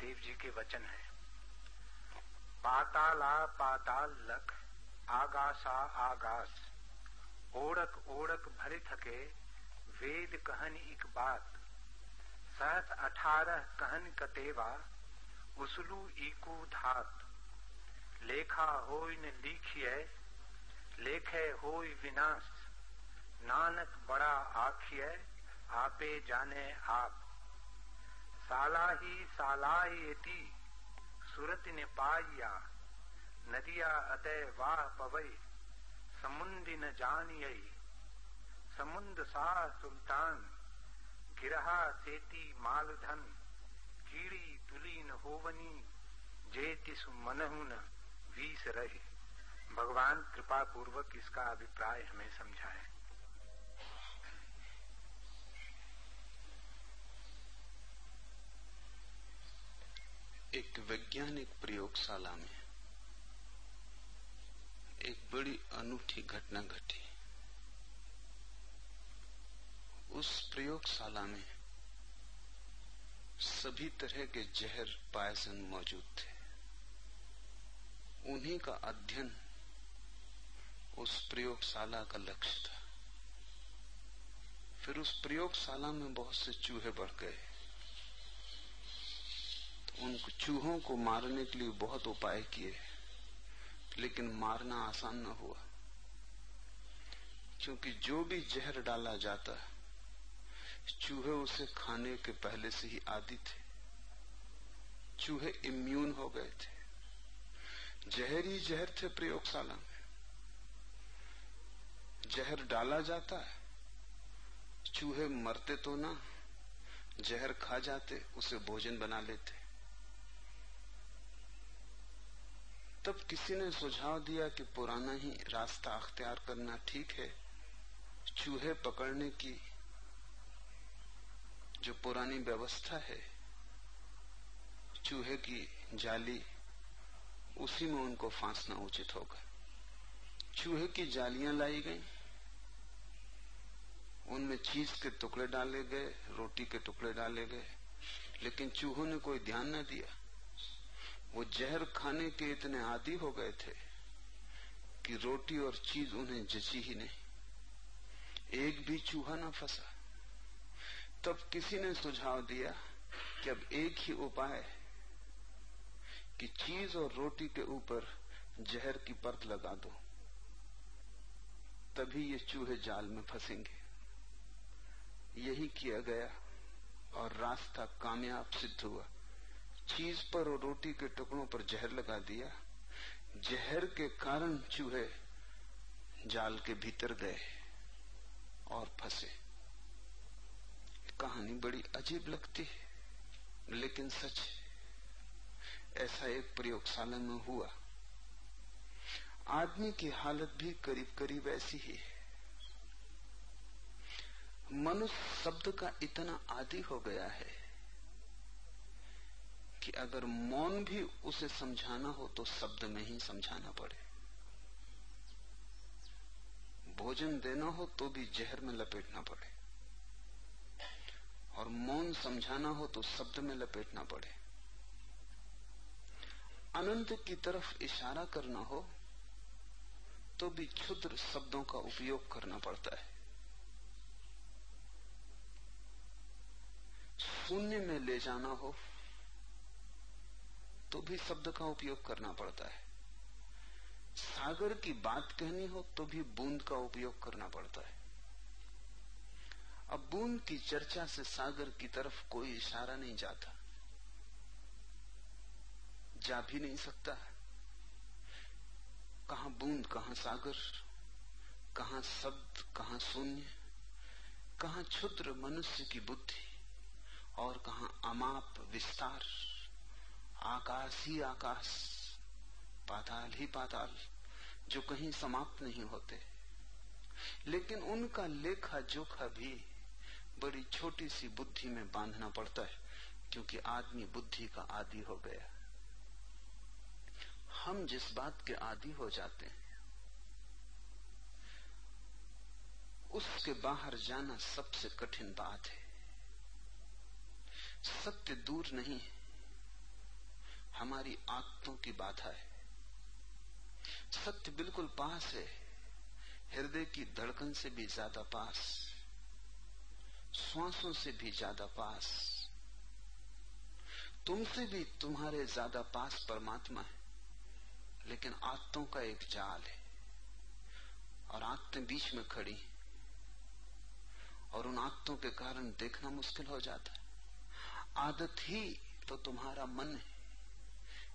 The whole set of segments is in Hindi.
देव जी के वचन है। पाताला पाताल लख, आगासा आगास। ओड़क ओड़क भरे थके, वेद कहन एक बात। सहत अठारह कहन कतेवा उसलू इकू धात। लेखा होय न लिखिए लेखे होय विनाश। नानक बड़ा आखिए आपे जाने आप। साला ही सालायती सुरत ने पाइया नदिया अतय वाह पवई समुंदी न जानियई समुंद सा सुल्तान, गिरहा सेती मालधन, कीड़ी तुली न होवनी जे तिस मनहु न वीस रहे। भगवान कृपा पूर्वक इसका अभिप्राय हमें समझाए। एक वैज्ञानिक प्रयोगशाला में एक बड़ी अनूठी घटना घटी। उस प्रयोगशाला में सभी तरह के जहर पायसन मौजूद थे। उन्हीं का अध्ययन उस प्रयोगशाला का लक्ष्य था। फिर उस प्रयोगशाला में बहुत से चूहे बढ़ गए। उन चूहों को मारने के लिए बहुत उपाय किए लेकिन मारना आसान न हुआ। क्योंकि जो भी जहर डाला जाता है, चूहे उसे खाने के पहले से ही आदि थे। चूहे इम्यून हो गए थे। जहर ही जहर थे प्रयोगशाला में। जहर डाला जाता है, चूहे मरते तो ना, जहर खा जाते, उसे भोजन बना लेते। तब किसी ने सुझाव दिया कि पुराना ही रास्ता अख्तियार करना ठीक है। चूहे पकड़ने की जो पुरानी व्यवस्था है, चूहे की जाली, उसी में उनको फांसना उचित होगा। चूहे की जालियाँ लाई गई, उनमें चीज़ के टुकड़े डाले गए, रोटी के टुकड़े डाले गए, लेकिन चूहों ने कोई ध्यान न दिया। वो जहर खाने के इतने आदि हो गए थे कि रोटी और चीज़ उन्हें जची ही नहीं। एक भी चूहा ना फंसा। तब किसी ने सुझाव दिया कि अब एक ही उपाय है कि चीज़ और रोटी के ऊपर जहर की परत लगा दो। तभी ये चूहे जाल में फंसेंगे। यही किया गया और रास्ता कामयाब सिद्ध हुआ। चीज़ पर और रोटी के टुकड़ों पर जहर लगा दिया। जहर के कारण चूहे जाल के भीतर गए और फंसे। कहानी बड़ी अजीब लगती है, लेकिन सच ऐसा एक प्रयोगशाला में हुआ। आदमी की हालत भी करीब करीब ऐसी ही है। मनुष्य शब्द का इतना आदि हो गया है कि अगर मौन भी उसे समझाना हो तो शब्द में ही समझाना पड़े। भोजन देना हो तो भी जहर में लपेटना पड़े। और मौन समझाना हो तो शब्द में लपेटना पड़े। अनंत की तरफ़ इशारा करना हो तो भी क्षुद्र शब्दों का उपयोग करना पड़ता है। शून्य में ले जाना हो तो भी शब्द का उपयोग करना पड़ता है। सागर की बात कहनी हो तो भी बूंद का उपयोग करना पड़ता है। अब बूंद की चर्चा से सागर की तरफ़ कोई इशारा नहीं जाता। जा भी नहीं सकता। कहा बूंद, कहा सागर, कहा शब्द, कहा शून्य, कहा क्षुद्र मनुष्य की बुद्धि और कहा अमाप विस्तार। आकाश ही आकाश, पाताल ही पाताल, जो कहीं समाप्त नहीं होते। लेकिन उनका लेखा जोखा भी बड़ी छोटी सी बुद्धि में बांधना पड़ता है, क्योंकि आदमी बुद्धि का आदि हो गया। हम जिस बात के आदि हो जाते हैं, उसके बाहर जाना सबसे कठिन बात है। सत्य दूर नहीं है। हमारी आत्तों की बाधा है। सत्य बिल्कुल पास है। हृदय की धड़कन से भी ज़्यादा पास। श्वासों से भी ज़्यादा पास। तुमसे भी तुम्हारे ज़्यादा पास परमात्मा है। लेकिन आत्तों का एक जाल है। और आत्तें बीच में खड़ी और उन आत्तों के कारण देखना मुश्किल हो जाता है। आदत ही तो तुम्हारा मन है।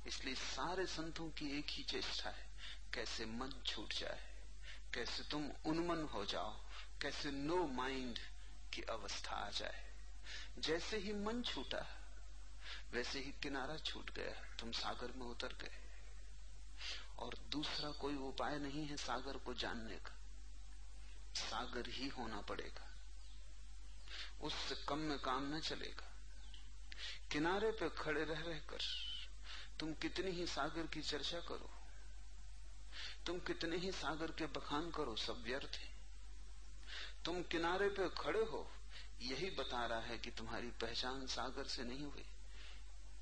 इसलिए सारे संतों की एक ही चेष्टा है, कैसे मन छूट जाए, कैसे तुम उन्मन हो जाओ, कैसे नो माइंड की अवस्था आ जाए। जैसे ही मन छूटा, वैसे ही किनारा छूट गया, तुम सागर में उतर गए। और दूसरा कोई उपाय नहीं है सागर को जानने का। सागर ही होना पड़ेगा, उससे कम में काम न चलेगा। किनारे पे खड़े रह रहकर तुम कितनी ही सागर की चर्चा करो। तुम कितने ही सागर के बखान करो, सब व्यर्थ है। तुम किनारे पे खड़े हो, यही बता रहा है कि तुम्हारी पहचान सागर से नहीं हुई,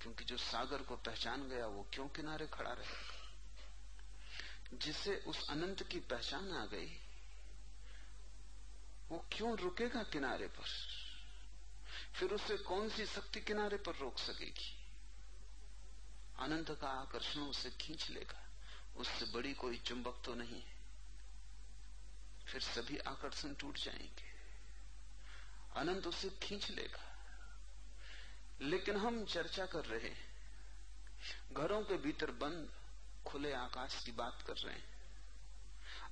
क्योंकि जो सागर को पहचान गया, वो क्यों किनारे खड़ा रहेगा जिसे उस अनंत की पहचान आ गई, वो क्यों रुकेगा किनारे पर? फिर उसे कौन सी शक्ति किनारे पर रोक सकेगी? अनंत का आकर्षण उसे खींच लेगा। उससे बड़ी कोई चुंबक तो नहीं है। फिर सभी आकर्षण टूट जाएँगे। अनंत उसे खींच लेगा। लेकिन हम चर्चा कर रहे हैं। घरों के भीतर बंद, खुले आकाश की बात कर रहे हैं।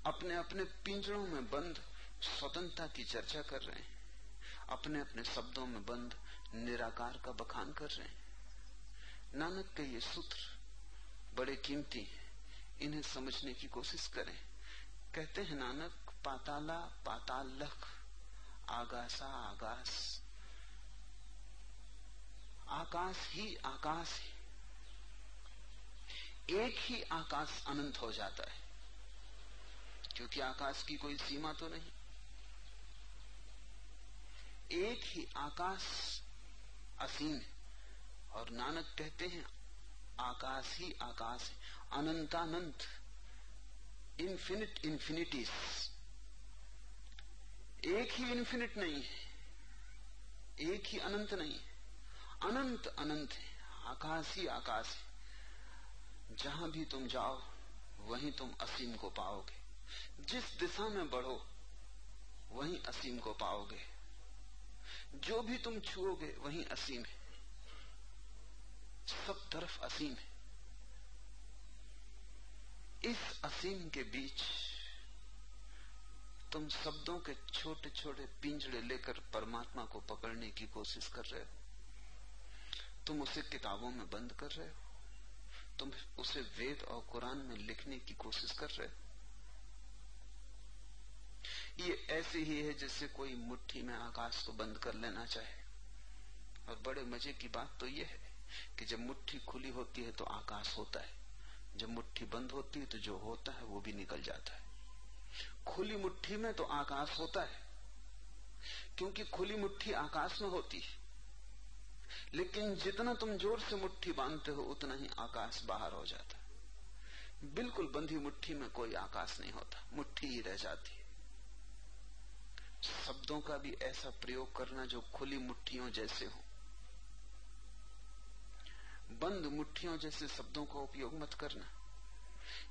अपने अपने पिंजरों में बंद, स्वतंत्रता की चर्चा कर रहे हैं। अपने अपने शब्दों में बंद, निराकार का बखान कर रहे हैं। नानक के ये सूत्र बड़े कीमती हैं। इन्हें समझने की कोशिश करें। कहते हैं, नानक, पाताला पाताल लख आगासा, आगास। आकाश ही आकाश है। एक ही आकाश अनंत हो जाता है, क्योंकि आकाश की कोई सीमा तो नहीं। एक ही आकाश असीम है। और नानक कहते हैं, आकाश ही आकाश है, अनंतानंत इन्फिनिट इन्फिनिटीज एक ही इन्फिनिट नहीं है, एक ही अनंत नहीं है, अनंत अनंत है, आकाश ही आकाश है। जहाँ भी तुम जाओ, वहीं तुम असीम को पाओगे। जिस दिशा में बढ़ो, वहीं असीम को पाओगे। जो भी तुम छुओगे, वहीं असीम है। सब तरफ़ असीम है। इस असीम के बीच तुम शब्दों के छोटे छोटे पिंजड़े लेकर परमात्मा को पकड़ने की कोशिश कर रहे हो। तुम उसे किताबों में बंद कर रहे हो। तुम उसे वेद और कुरान में लिखने की कोशिश कर रहे हो। ये ऐसे ही है जैसे कोई मुट्ठी में आकाश को बंद कर लेना चाहे। और बड़े मज़े की बात तो यह है कि जब मुट्ठी खुली होती है तो आकाश होता है। जब मुट्ठी बंद होती है तो जो होता है वो भी निकल जाता है। खुली मुट्ठी में तो आकाश होता है, क्योंकि खुली मुट्ठी आकाश में होती है। लेकिन जितना तुम ज़ोर से मुट्ठी बांधते हो, उतना ही आकाश बाहर हो जाता है। बिल्कुल बंधी मुट्ठी में कोई आकाश नहीं होता, मुट्ठी ही रह जाती है। शब्दों का भी ऐसा प्रयोग करना जो खुली मुट्ठियों जैसे हो। बंद मुट्ठियों जैसे शब्दों का उपयोग मत करना।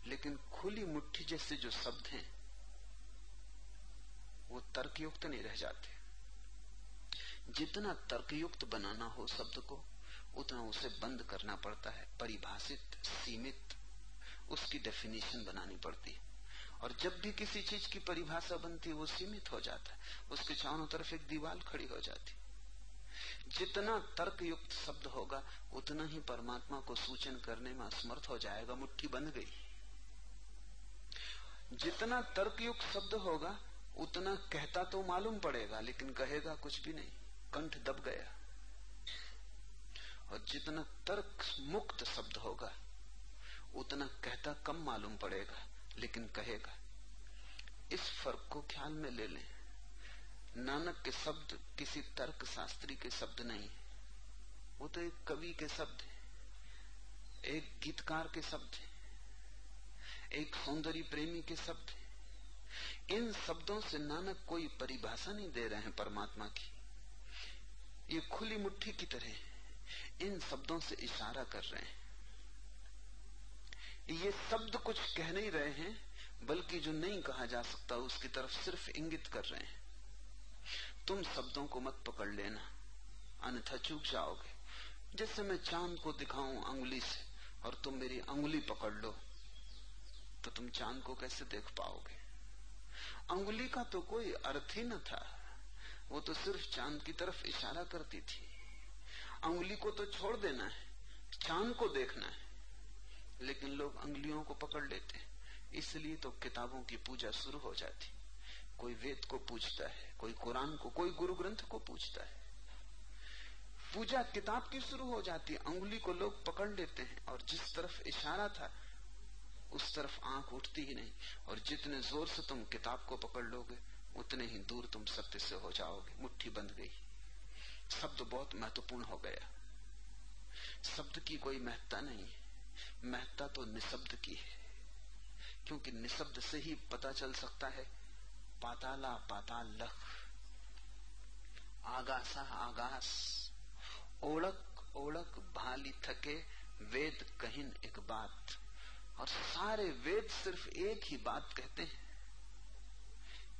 लेकिन खुली मुट्ठी जैसे जो शब्द हैं, वो तर्कयुक्त नहीं रह जाते। जितना तर्कयुक्त बनाना हो शब्द को, उतना उसे बंद करना पड़ता है। परिभाषित, सीमित, उसकी डेफिनेशन बनानी पड़ती है। और जब भी किसी चीज़ की परिभाषा बनती है, वो सीमित हो जाता है। उसके चारों तरफ़ एक दीवार खड़ी हो जाती जितना तर्क युक्त शब्द होगा, उतना ही परमात्मा को सूचन करने में असमर्थ हो जाएगा, मुट्ठी बन गई। जितना तर्क युक्त शब्द होगा, उतना कहता तो मालूम पड़ेगा, लेकिन कहेगा कुछ भी नहीं, कंठ दब गया। और जितना तर्क मुक्त शब्द होगा, उतना कहता कम मालूम पड़ेगा, लेकिन कहेगा, इस फ़र्क को ख्याल में ले लें। नानक के शब्द किसी तर्क शास्त्री के शब्द नहीं है। वो तो एक कवि के शब्द है, एक गीतकार के शब्द हैं, एक सौंदर्य प्रेमी के शब्द हैं। इन शब्दों से नानक कोई परिभाषा नहीं दे रहे हैं परमात्मा की। ये खुली मुट्ठी की तरह इन शब्दों से इशारा कर रहे हैं। ये शब्द कुछ कह नहीं रहे हैं, बल्कि जो नहीं कहा जा सकता उसकी तरफ़ सिर्फ़ इंगित कर रहे हैं। तुम शब्दों को मत पकड़ लेना। अन्यथा चूक जाओगे। जैसे मैं चाँद को दिखाऊँ अंगुली से, और तुम मेरी अंगुली पकड़ लो तो तुम चाँद को कैसे देख पाओगे? अंगुली का तो कोई अर्थ ही न था। वो तो सिर्फ़ चाँद की तरफ़ इशारा करती थी। अंगुली को तो छोड़ देना है, चाँद को देखना है। लेकिन लोग अंगुलियों को पकड़ लेते हैं। इसलिए तो किताबों की पूजा शुरू हो जाती। कोई वेद को पूछता है कोई कुरान को, कोई गुरु ग्रंथ को पूछता है। पूजा किताब की शुरू हो जाती है अंगुली को लोग पकड़ लेते हैं और जिस तरफ़ इशारा था, उस तरफ़ आँख उठती ही नहीं। और जितने ज़ोर से तुम किताब को पकड़ लोगे, उतने ही दूर तुम सत्य से हो जाओगे, मुट्ठी बंध गई। शब्द बहुत महत्वपूर्ण हो गया। शब्द की कोई महत्ता नहीं। महत्ता तो निशब्द की है। क्योंकि निशब्द से ही पता चल सकता है पाताला पाताल लख आगासा, आगास। ओळक ओळक भाली थके, वेद कहिन एक बात। और सारे वेद सिर्फ़ एक ही बात कहते हैं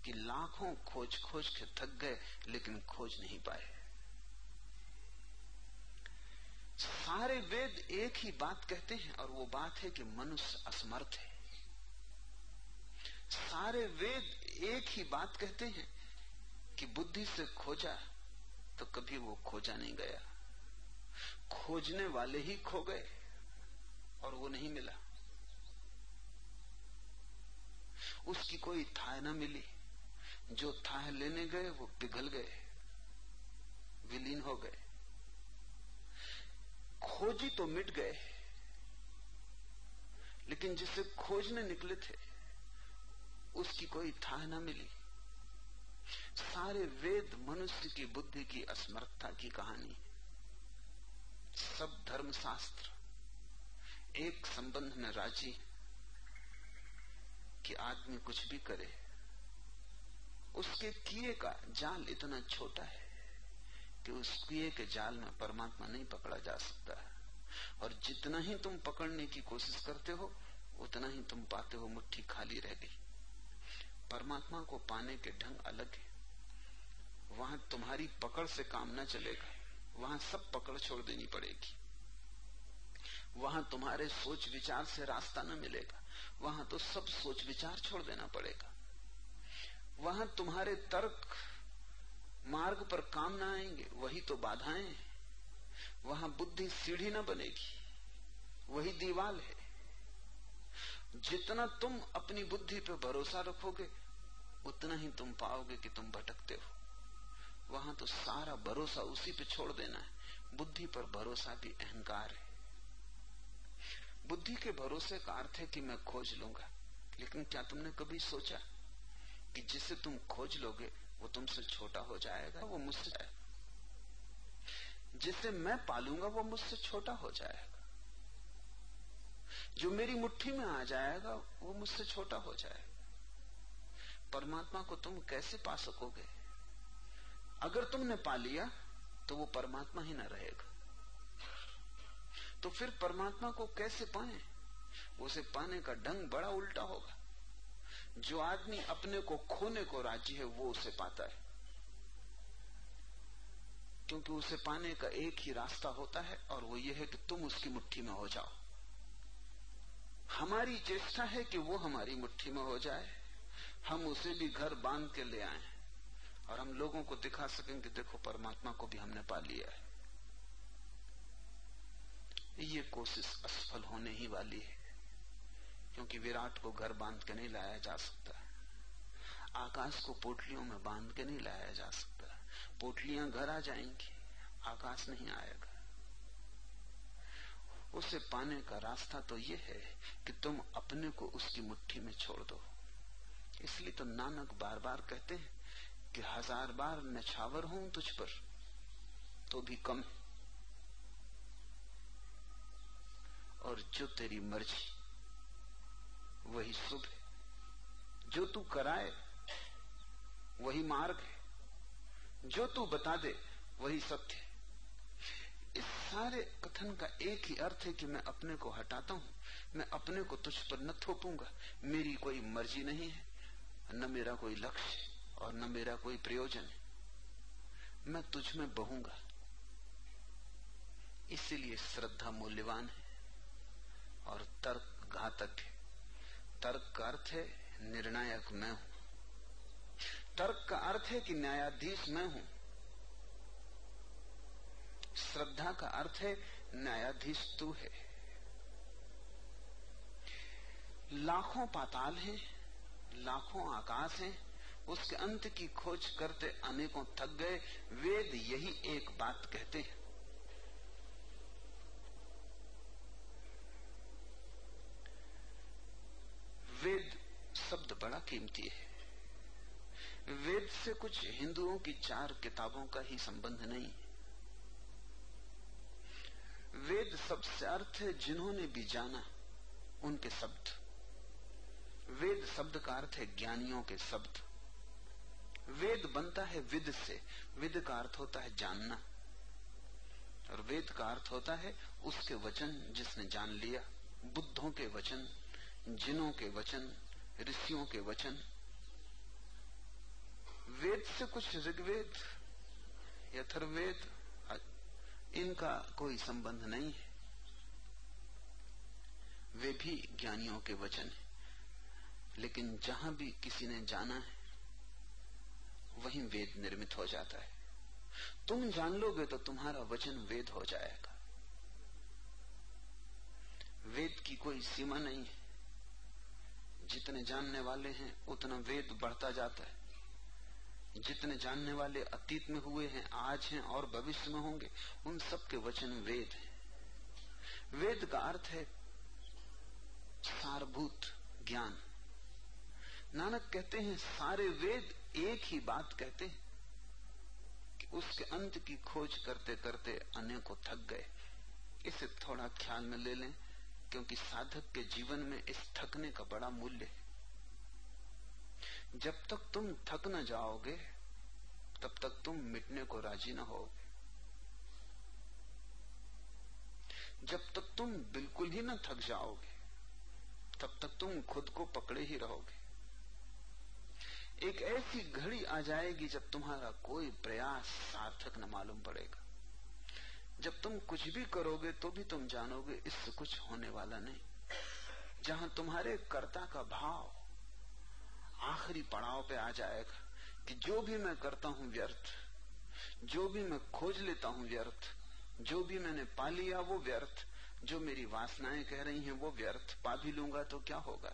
कि लाखों खोज खोज के थक गए, लेकिन खोज नहीं पाए। सारे वेद एक ही बात कहते हैं और वो बात है कि मनुष्य असमर्थ है। सारे वेद एक ही बात कहते हैं कि बुद्धि से खोजा तो कभी वो खोजा नहीं गया। खोजने वाले ही खो गए और वो नहीं मिला। उसकी कोई थाह न मिली। जो थाह लेने गए, वो पिघल गए, विलीन हो गए। खोजी तो मिट गए, लेकिन जिसे खोजने निकले थे उसकी कोई थाह न मिली। सारे वेद मनुष्य की बुद्धि की असमर्थता की कहानी सब धर्मशास्त्र एक संबंध में राज़ी कि आदमी कुछ भी करे, उसके किए का जाल इतना छोटा है कि उस किए के जाल में परमात्मा नहीं पकड़ा जा सकता और जितना ही तुम पकड़ने की कोशिश करते हो, उतना ही तुम पाते हो मुट्ठी खाली रह गई। परमात्मा को पाने के ढंग अलग है। वहाँ तुम्हारी पकड़ से काम न चलेगा। वहाँ सब पकड़ छोड़ देनी पड़ेगी। वहाँ तुम्हारे सोच विचार से रास्ता न मिलेगा। वहाँ तो सब सोच विचार छोड़ देना पड़ेगा। वहाँ तुम्हारे तर्क मार्ग पर काम ना आएँगे, वही तो बाधाएँ वहाँ बुद्धि सीढ़ी न बनेगी, वही दीवाल है। जितना तुम अपनी बुद्धि पर भरोसा रखोगे उतना ही तुम पाओगे कि तुम भटकते हो। वहाँ तो सारा भरोसा उसी पे छोड़ देना है। बुद्धि पर भरोसा भी अहंकार है। बुद्धि के भरोसे का अर्थ है कि मैं खोज लूँगा। लेकिन क्या तुमने कभी सोचा कि जिसे तुम खोज लोगे, वो तुमसे छोटा हो जाएगा, वो मुझसे जिसे मैं पालूँगा, वो मुझसे छोटा हो जाएगा। जो मेरी मुट्ठी में आ जाएगा, वो मुझसे छोटा हो जाएगा। परमात्मा को तुम कैसे पा सकोगे? अगर तुमने पा लिया तो वो परमात्मा ही ना रहेगा। तो फिर परमात्मा को कैसे पाए? उसे पाने का ढंग बड़ा उल्टा होगा। जो आदमी अपने को खोने को राज़ी है, वो उसे पाता है। क्योंकि उसे पाने का एक ही रास्ता होता है, और वो ये है कि तुम उसकी मुट्ठी में हो जाओ। हमारी चेष्टा है कि वो हमारी मुट्ठी में हो जाए। हम उसे भी घर बाँध के ले आए और हम लोगों को दिखा सकें कि देखो, परमात्मा को भी हमने पा लिया है। ये कोशिश असफल होने ही वाली है, क्योंकि विराट को घर बाँध के नहीं लाया जा सकता। आकाश को पोटलियों में बाँध के नहीं लाया जा सकता। पोटलियाँ घर आ जाएँगी, आकाश नहीं आएगा। उसे पाने का रास्ता तो यह है कि तुम अपने को उसकी मुट्ठी में छोड़ दो। इसलिए तो नानक बार बार कहते हैं कि हज़ार बार नछावर हूँ तुझ पर तो भी कम। है और जो तेरी मर्ज़ी, वही शुभ है। जो तू कराए, वही मार्ग है। जो तू बता दे, वही सत्य है। इस सारे कथन का एक ही अर्थ है कि मैं अपने को हटाता हूँ, मैं अपने को तुझ पर न थोपूँगा। मेरी कोई मर्ज़ी नहीं है। न मेरा कोई लक्ष्य और न मेरा कोई प्रयोजन है। मैं तुझ में बहूँगा। इसीलिए श्रद्धा मूल्यवान है और तर्क घातक है। तर्क का अर्थ है निर्णायक मैं हूँ। तर्क का अर्थ है कि न्यायाधीश मैं हूँ। श्रद्धा का अर्थ है न्यायाधीश तू है। लाखों पाताल हैं लाखों आकाश हैं, उसके अंत की खोज करते अनेकों थक गए, वेद यही एक बात कहते हैं। वेद शब्द बड़ा कीमती है। वेद से कुछ हिंदुओं की चार किताबों का ही संबंध नहीं। वेद शब्द से अर्थ है जिन्होंने भी जाना उनके शब्द। वेद शब्द का अर्थ है ज्ञानियों के शब्द। वेद बनता है विद से। विद का अर्थ होता है जानना। और वेद का अर्थ होता है उसके वचन जिसने जान लिया। बुद्धों के वचन, जिनों के वचन, ऋषियों के वचन। वेद से कुछ ऋग्वेद, यथर्वेद, इनका कोई संबंध नहीं है। वे भी ज्ञानियों के वचन है। लेकिन जहाँ भी किसी ने जाना है, वहीं वेद निर्मित हो जाता है। तुम जान लोगे तो तुम्हारा वचन वेद हो जाएगा। वेद की कोई सीमा नहीं है। जितने जानने वाले हैं, उतना वेद बढ़ता जाता है। जितने जानने वाले अतीत में हुए हैं, आज हैं और भविष्य में होंगे, उन सब के वचन वेद हैं। वेद का अर्थ है सारभूत ज्ञान। नानक कहते हैं, सारे वेद एक ही बात कहते हैं कि उसके अंत की खोज करते करते अनेकों थक गए। इसे थोड़ा ख्याल में ले लें, क्योंकि साधक के जीवन में इस थकने का बड़ा मूल्य है। जब तक तुम थक न जाओगे, तब तक तुम मिटने को राज़ी न होगे। जब तक तुम बिल्कुल ही न थक जाओगे, तब तक तुम खुद को पकड़े ही रहोगे। एक ऐसी घड़ी आ जाएगी जब तुम्हारा कोई प्रयास सार्थक न मालूम पड़ेगा। जब तुम कुछ भी करोगे तो भी तुम जानोगे, इससे कुछ होने वाला नहीं। जहाँ तुम्हारे कर्ता का भाव आखिरी पड़ाव पे आ जाएगा कि जो भी मैं करता हूँ व्यर्थ, जो भी मैं खोज लेता हूँ व्यर्थ, जो भी मैंने पा लिया वो व्यर्थ, जो मेरी वासनाएँ कह रही हैं वो व्यर्थ, पा भी लूँगा तो क्या होगा?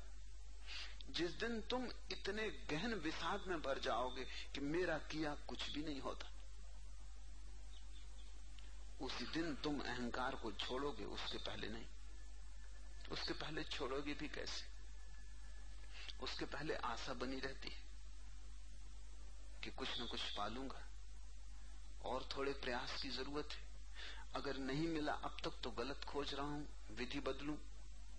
जिस दिन तुम इतने गहन विषाद में भर जाओगे कि मेरा किया कुछ भी नहीं होता। उसी दिन तुम अहंकार को छोड़ोगे उसके पहले नहीं। उसके पहले छोड़ोगे भी कैसे? उसके पहले आशा बनी रहती है कि कुछ न कुछ पालूँगा। और थोड़े प्रयास की ज़रूरत है। अगर नहीं मिला, अब तक तो गलत खोज रहा हूँ, विधि बदलू,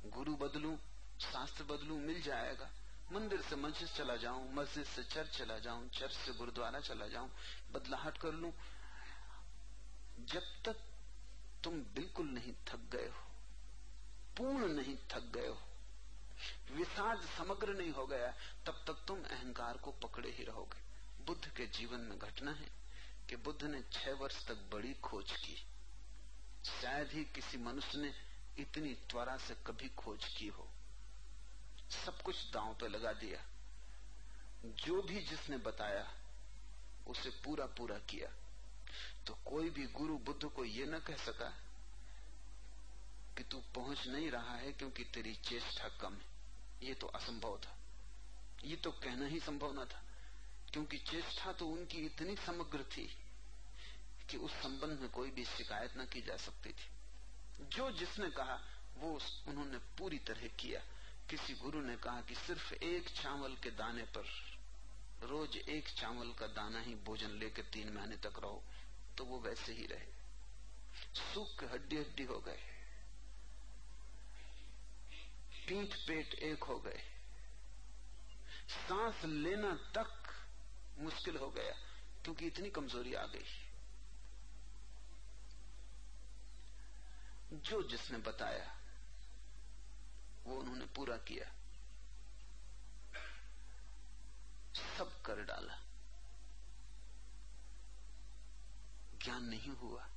गुरु बदलू, शास्त्र बदलू, मिल जाएगा। मंदिर से मस्जिद चला जाऊँ, मस्जिद से चर्च चला जाऊँ, चर्च से गुरुद्वारा चला जाऊँ, बदलाहट कर लू। जब तक तुम बिल्कुल नहीं थक गए हो, पूर्ण नहीं थक गए हो, विषाद समग्र नहीं हो गया, तब तक तुम अहंकार को पकड़े ही रहोगे। बुद्ध के जीवन में घटना है कि बुद्ध ने छह वर्ष तक बड़ी खोज की। शायद ही किसी मनुष्य ने इतनी त्वरा से कभी खोज की हो। सब कुछ दांव पे लगा दिया। जो भी जिसने बताया, उसे पूरा पूरा किया। तो कोई भी गुरु बुद्ध को यह न कह सका कि तू पहुँच नहीं रहा है क्योंकि तेरी चेष्टा कम है। ये तो असंभव था। ये तो कहना ही संभव न था। क्योंकि चेष्टा तो उनकी इतनी समग्र थी कि उस संबंध में कोई भी शिकायत न की जा सकती थी। जो जिसने कहा, वो उन्होंने पूरी तरह किया। किसी गुरु ने कहा कि सिर्फ़ एक चावल के दाने पर रोज एक चावल का दाना ही भोजन लेकर तीन महीने तक रहो तो वो वैसे ही रहे। सूख हड्डी हड्डी हो गए। पीठ पेट एक हो गए। सांस लेना तक मुश्किल हो गया, क्योंकि इतनी कमज़ोरी आ गई। जो जिसने बताया वो उन्होंने पूरा किया। सब कर डाला। ज्ञान नहीं हुआ,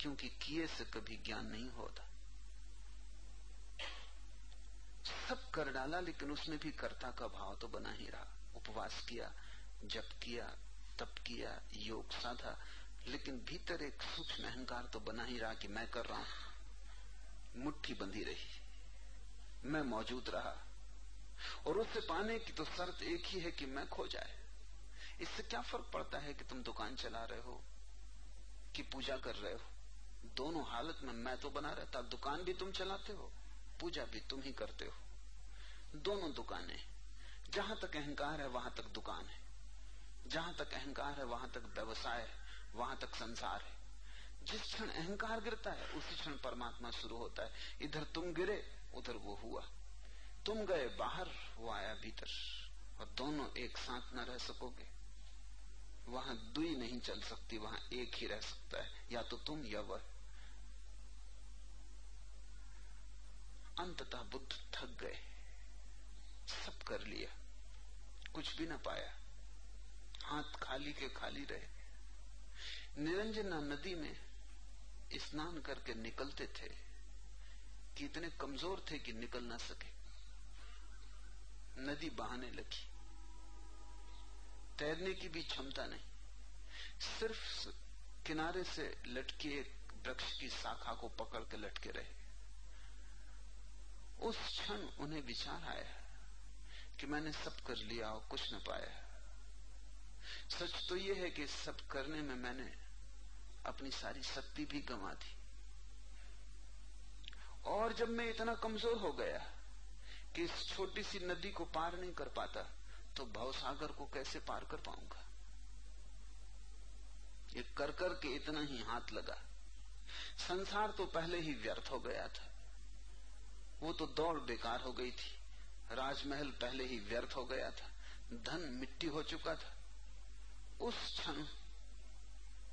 क्योंकि किए से कभी ज्ञान नहीं होता। सब कर डाला, लेकिन उसमें भी कर्ता का भाव तो बना ही रहा। उपवास किया, जप किया, तप किया, योग साधा, लेकिन भीतर एक सूक्ष्म अहंकार तो बना ही रहा कि मैं कर रहा हूँ। मुट्ठी बंधी रही। मैं मौजूद रहा। और उससे पाने की तो शर्त एक ही है कि मैं खो जाए। इससे क्या फ़र्क पड़ता है कि तुम दुकान चला रहे हो, कि पूजा कर रहे हो? दोनों हालत में मैं तो बना रहता, दुकान भी तुम चलाते हो, पूजा भी तुम ही करते हो। दोनों दुकानें, जहाँ तक अहंकार है, वहाँ तक दुकान है। जहाँ तक अहंकार है, वहाँ तक व्यवसाय है, वहाँ तक संसार है। जिस क्षण अहंकार गिरता है, उसी क्षण परमात्मा शुरू होता है। इधर तुम गिरे उधर वो हुआ। तुम गए बाहर, वो आया भीतर, और दोनों एक साथ न रह सकोगे। वहाँ दुई नहीं चल सकती, वहाँ एक ही रह सकता है। या तो तुम या वह। अंततः बुद्ध थक गए। सब कर लिया। कुछ भी ना पाया। हाथ खाली के खाली रहे। निरंजना नदी में स्नान करके निकलते थे। कि इतने कमज़ोर थे कि निकल ना सके। नदी बहाने लगी। तैरने की भी क्षमता नहीं। सिर्फ़ किनारे से लटके एक वृक्ष की शाखा को पकड़ के लटके रहे। उस क्षण उन्हें विचार आया कि मैंने सब कर लिया और कुछ न पाया। सच तो यह है कि सब करने में मैंने अपनी सारी शक्ति भी गंवा दी। और जब मैं इतना कमज़ोर हो गया कि इस छोटी सी नदी को पार नहीं कर पाता तो भवसागर को कैसे पार कर पाऊँगा? ये कर कर के इतना ही हाथ लगा। संसार तो पहले ही व्यर्थ हो गया था। वो तो दौड़ बेकार हो गई थी। राजमहल पहले ही व्यर्थ हो गया था। धन मिट्टी हो चुका था। उस क्षण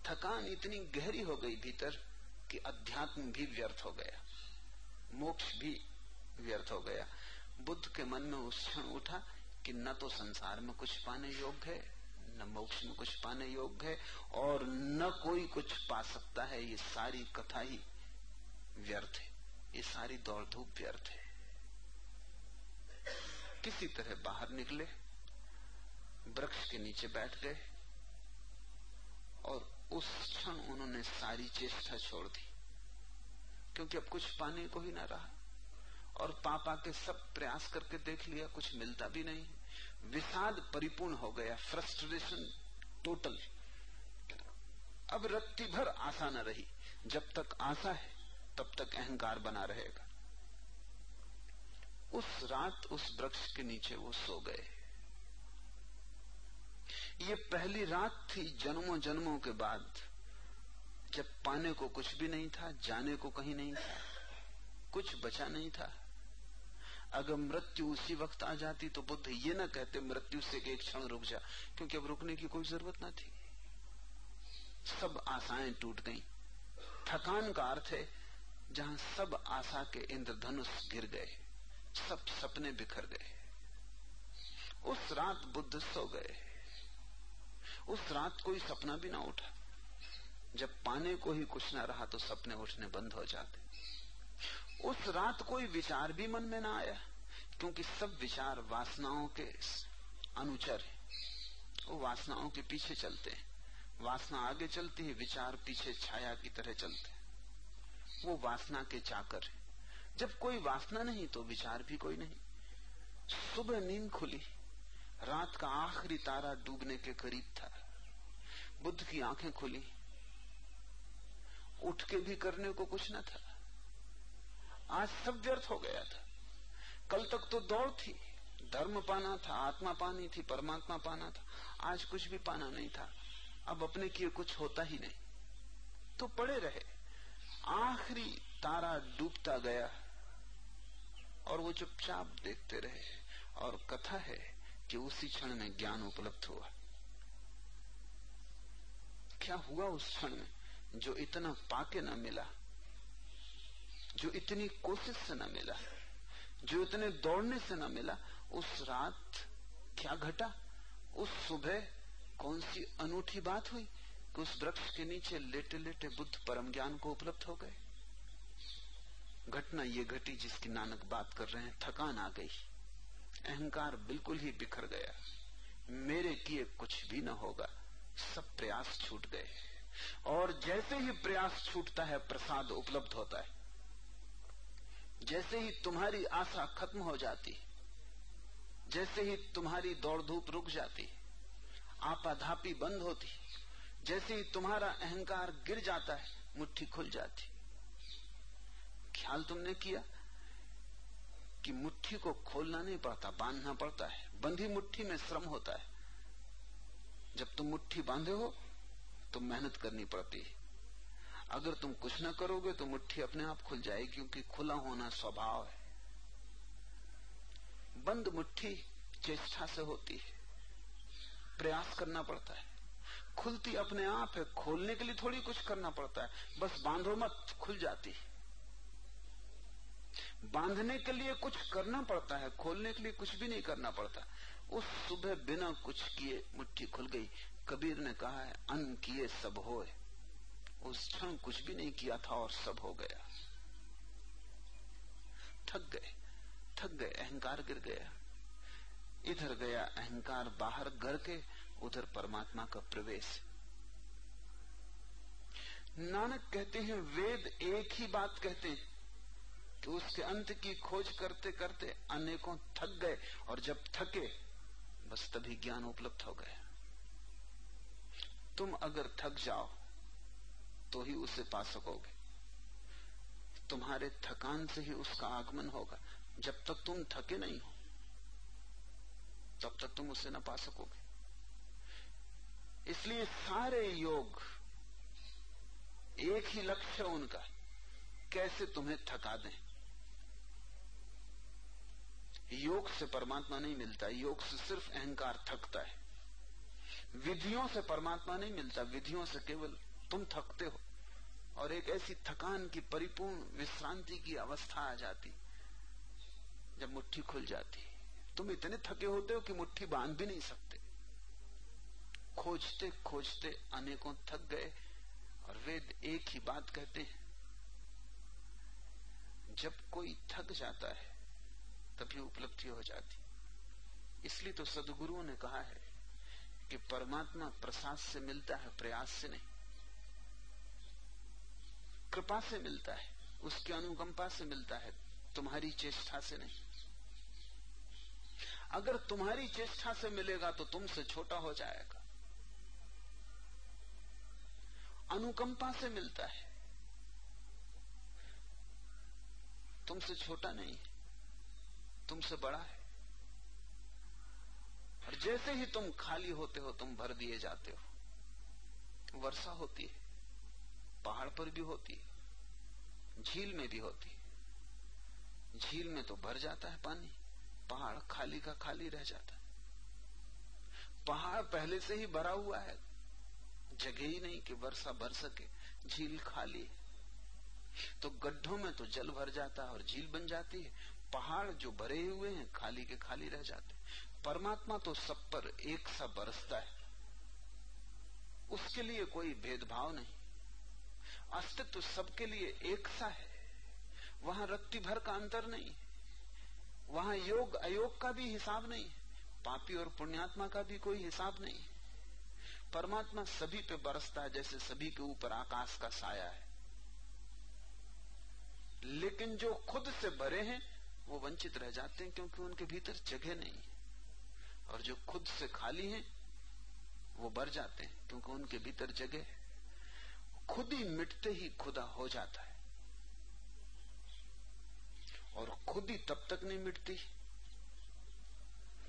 थकान इतनी गहरी हो गई भीतर कि अध्यात्म भी व्यर्थ हो गया। मोक्ष भी व्यर्थ हो गया। बुद्ध के मन में उस क्षण उठा कि न तो संसार में कुछ पाने योग्य है, न मोक्ष में कुछ पाने योग्य है, और न कोई कुछ पा सकता है। ये सारी कथा ही व्यर्थ है। ये सारी दौड़ धूप व्यर्थ है। किसी तरह बाहर निकले, वृक्ष के नीचे बैठ गए, और उस क्षण उन्होंने सारी चेष्टा छोड़ दी। क्योंकि अब कुछ पाने को ही ना रहा। और पापा के सब प्रयास करके देख लिया, कुछ मिलता भी नहीं। विषाद परिपूर्ण हो गया फ्रस्ट्रेशन टोटल अब रत्ती भर आशा न रही। जब तक आशा है, तब तक अहंकार बना रहेगा। उस रात उस वृक्ष के नीचे वो सो गए। ये पहली रात थी जन्मों जन्मों के बाद। जब पाने को कुछ भी नहीं था, जाने को कहीं नहीं था, कुछ बचा नहीं था। अगर मृत्यु उसी वक्त आ जाती तो बुद्ध ये ना कहते मृत्यु से एक क्षण रुक जा, क्योंकि अब रुकने की कोई ज़रूरत ना थी। सब आशाएँ टूट गईं। थकान का अर्थ है, जहाँ सब आशा के इंद्रधनुष गिर गए, सब सपने बिखर गए। उस रात बुद्ध सो गए। उस रात कोई सपना भी ना उठा। जब पाने को ही कुछ ना रहा तो सपने उठने बंद हो जाते। उस रात कोई विचार भी मन में ना आया, क्योंकि सब विचार वासनाओं के अनुचर है। वो वासनाओं के पीछे चलते हैं। वासना आगे चलती है, विचार पीछे छाया की तरह चलते हैं। वो वासना के चाकर है। जब कोई वासना नहीं तो विचार भी कोई नहीं। सुबह नींद खुली। रात का आखिरी तारा डूबने के करीब था। बुद्ध की आँखें खुली। उठ के भी करने को कुछ न था। आज सब व्यर्थ हो गया था। कल तक तो दौड़ थी। धर्म पाना था, आत्मा पानी थी, परमात्मा पाना था। आज कुछ भी पाना नहीं था। अब अपने किए कुछ होता ही नहीं। तो पड़े रहे। आखिरी तारा डूबता गया। और वो चुपचाप देखते रहे। और कथा है कि उसी क्षण में ज्ञान उपलब्ध हुआ। क्या हुआ उस क्षण में? जो इतना पाके न मिला, जो इतनी कोशिश से न मिला, जो इतने दौड़ने से न मिला, उस रात क्या घटा? उस सुबह कौन सी अनूठी बात हुई कि उस वृक्ष के नीचे लेटे लेटे बुद्ध परम ज्ञान को उपलब्ध हो गए? घटना ये घटी जिसकी नानक बात कर रहे हैं, थकान आ गई। अहंकार बिल्कुल ही बिखर गया। मेरे किए कुछ भी न होगा, सब प्रयास छूट गए। और जैसे ही प्रयास छूटता है, प्रसाद उपलब्ध होता है। जैसे ही तुम्हारी आशा खत्म हो जाती जैसे ही तुम्हारी दौड़ धूप रुक जाती आपाधापी बंद होती जैसे ही तुम्हारा अहंकार गिर जाता है, मुट्ठी खुल जाती ख्याल तुमने किया कि मुट्ठी को खोलना नहीं पड़ता, बांधना पड़ता है? बंधी मुट्ठी में श्रम होता है। जब तुम मुट्ठी बांधे हो तो मेहनत करनी पड़ती है। अगर तुम कुछ ना करोगे तो मुट्ठी अपने आप खुल जाएगी क्योंकि खुला होना स्वभाव है। बंद मुट्ठी चेष्टा से होती है। प्रयास करना पड़ता है। खुलती अपने आप है, खोलने के लिए थोड़ी कुछ करना पड़ता है। बस बांधो मत, खुल जाती है। बांधने के लिए कुछ करना पड़ता है, खोलने के लिए कुछ भी नहीं करना पड़ता। उस सुबह बिना कुछ किए मुट्ठी खुल गई। कबीर ने कहा है अन किए सब होए। उस क्षण कुछ भी नहीं किया था और सब हो गया। थक गए थक गए, अहंकार गिर गया। इधर गया, अहंकार बाहर घर के, उधर परमात्मा का प्रवेश। नानक कहते हैं, वेद एक ही बात कहते हैं कि उसके अंत की खोज करते करते अनेकों थक गए और जब थके, बस तभी ज्ञान उपलब्ध हो गया। तुम अगर थक जाओ तो ही उसे पा सकोगे। तुम्हारे थकान से ही उसका आगमन होगा। जब तक तुम थके नहीं हो, तब तक तुम उसे न पा सकोगे। इसलिए सारे योग एक ही लक्ष्य उनका, कैसे तुम्हें थका दें? योग से परमात्मा नहीं मिलता, योग से सिर्फ़ अहंकार थकता है। विधियों से परमात्मा नहीं मिलता, विधियों से केवल तुम थकते हो। और एक ऐसी थकान की परिपूर्ण विश्रांति की अवस्था आ जाती, जब मुट्ठी खुल जाती। तुम इतने थके होते हो कि मुट्ठी बाँध भी नहीं सकते। खोजते खोजते अनेकों थक गए और वेद एक ही बात कहते हैं, जब कोई थक जाता है, तभी उपलब्धि हो जाती। इसलिए तो सदगुरुओं ने कहा है कि परमात्मा प्रसाद से मिलता है, प्रयास से नहीं। कृपा से मिलता है, उसकी अनुकंपा से मिलता है, तुम्हारी चेष्टा से नहीं। अगर तुम्हारी चेष्टा से मिलेगा तो तुमसे छोटा हो जाएगा। अनुकंपा से मिलता है, तुमसे छोटा नहीं तुमसे बड़ा है। और जैसे ही तुम खाली होते हो, तुम भर दिए जाते हो। वर्षा होती है, पहाड़ पर भी होती है, झील में भी होती है। झील में तो भर जाता है पानी, पहाड़ खाली का खाली रह जाता है। पहाड़ पहले से ही भरा हुआ है, जगह ही नहीं कि वर्षा भर सके, झील खाली है। तो गड्ढों में तो जल भर जाता है और झील बन जाती है, पहाड़ जो भरे हुए हैं, खाली के खाली रह जाते परमात्मा तो सब पर एक सा बरसता है। उसके लिए कोई भेदभाव नहीं। अस्तित्व सबके लिए एक सा है। वहाँ रत्ती भर का अंतर नहीं। वहाँ योग, अयोग का भी हिसाब नहीं। पापी और पुण्यात्मा का भी कोई हिसाब नहीं। परमात्मा सभी पे बरसता है, जैसे सभी के ऊपर आकाश का साया है। लेकिन जो खुद से भरे हैं, वो वंचित रह जाते हैं, क्योंकि उनके भीतर जगह नहीं और जो खुद से खाली हैं, वो भर जाते हैं, क्योंकि उनके भीतर जगह है। खुद ही मिटते ही खुदा हो जाता है। और खुद ही तब तक नहीं मिटती,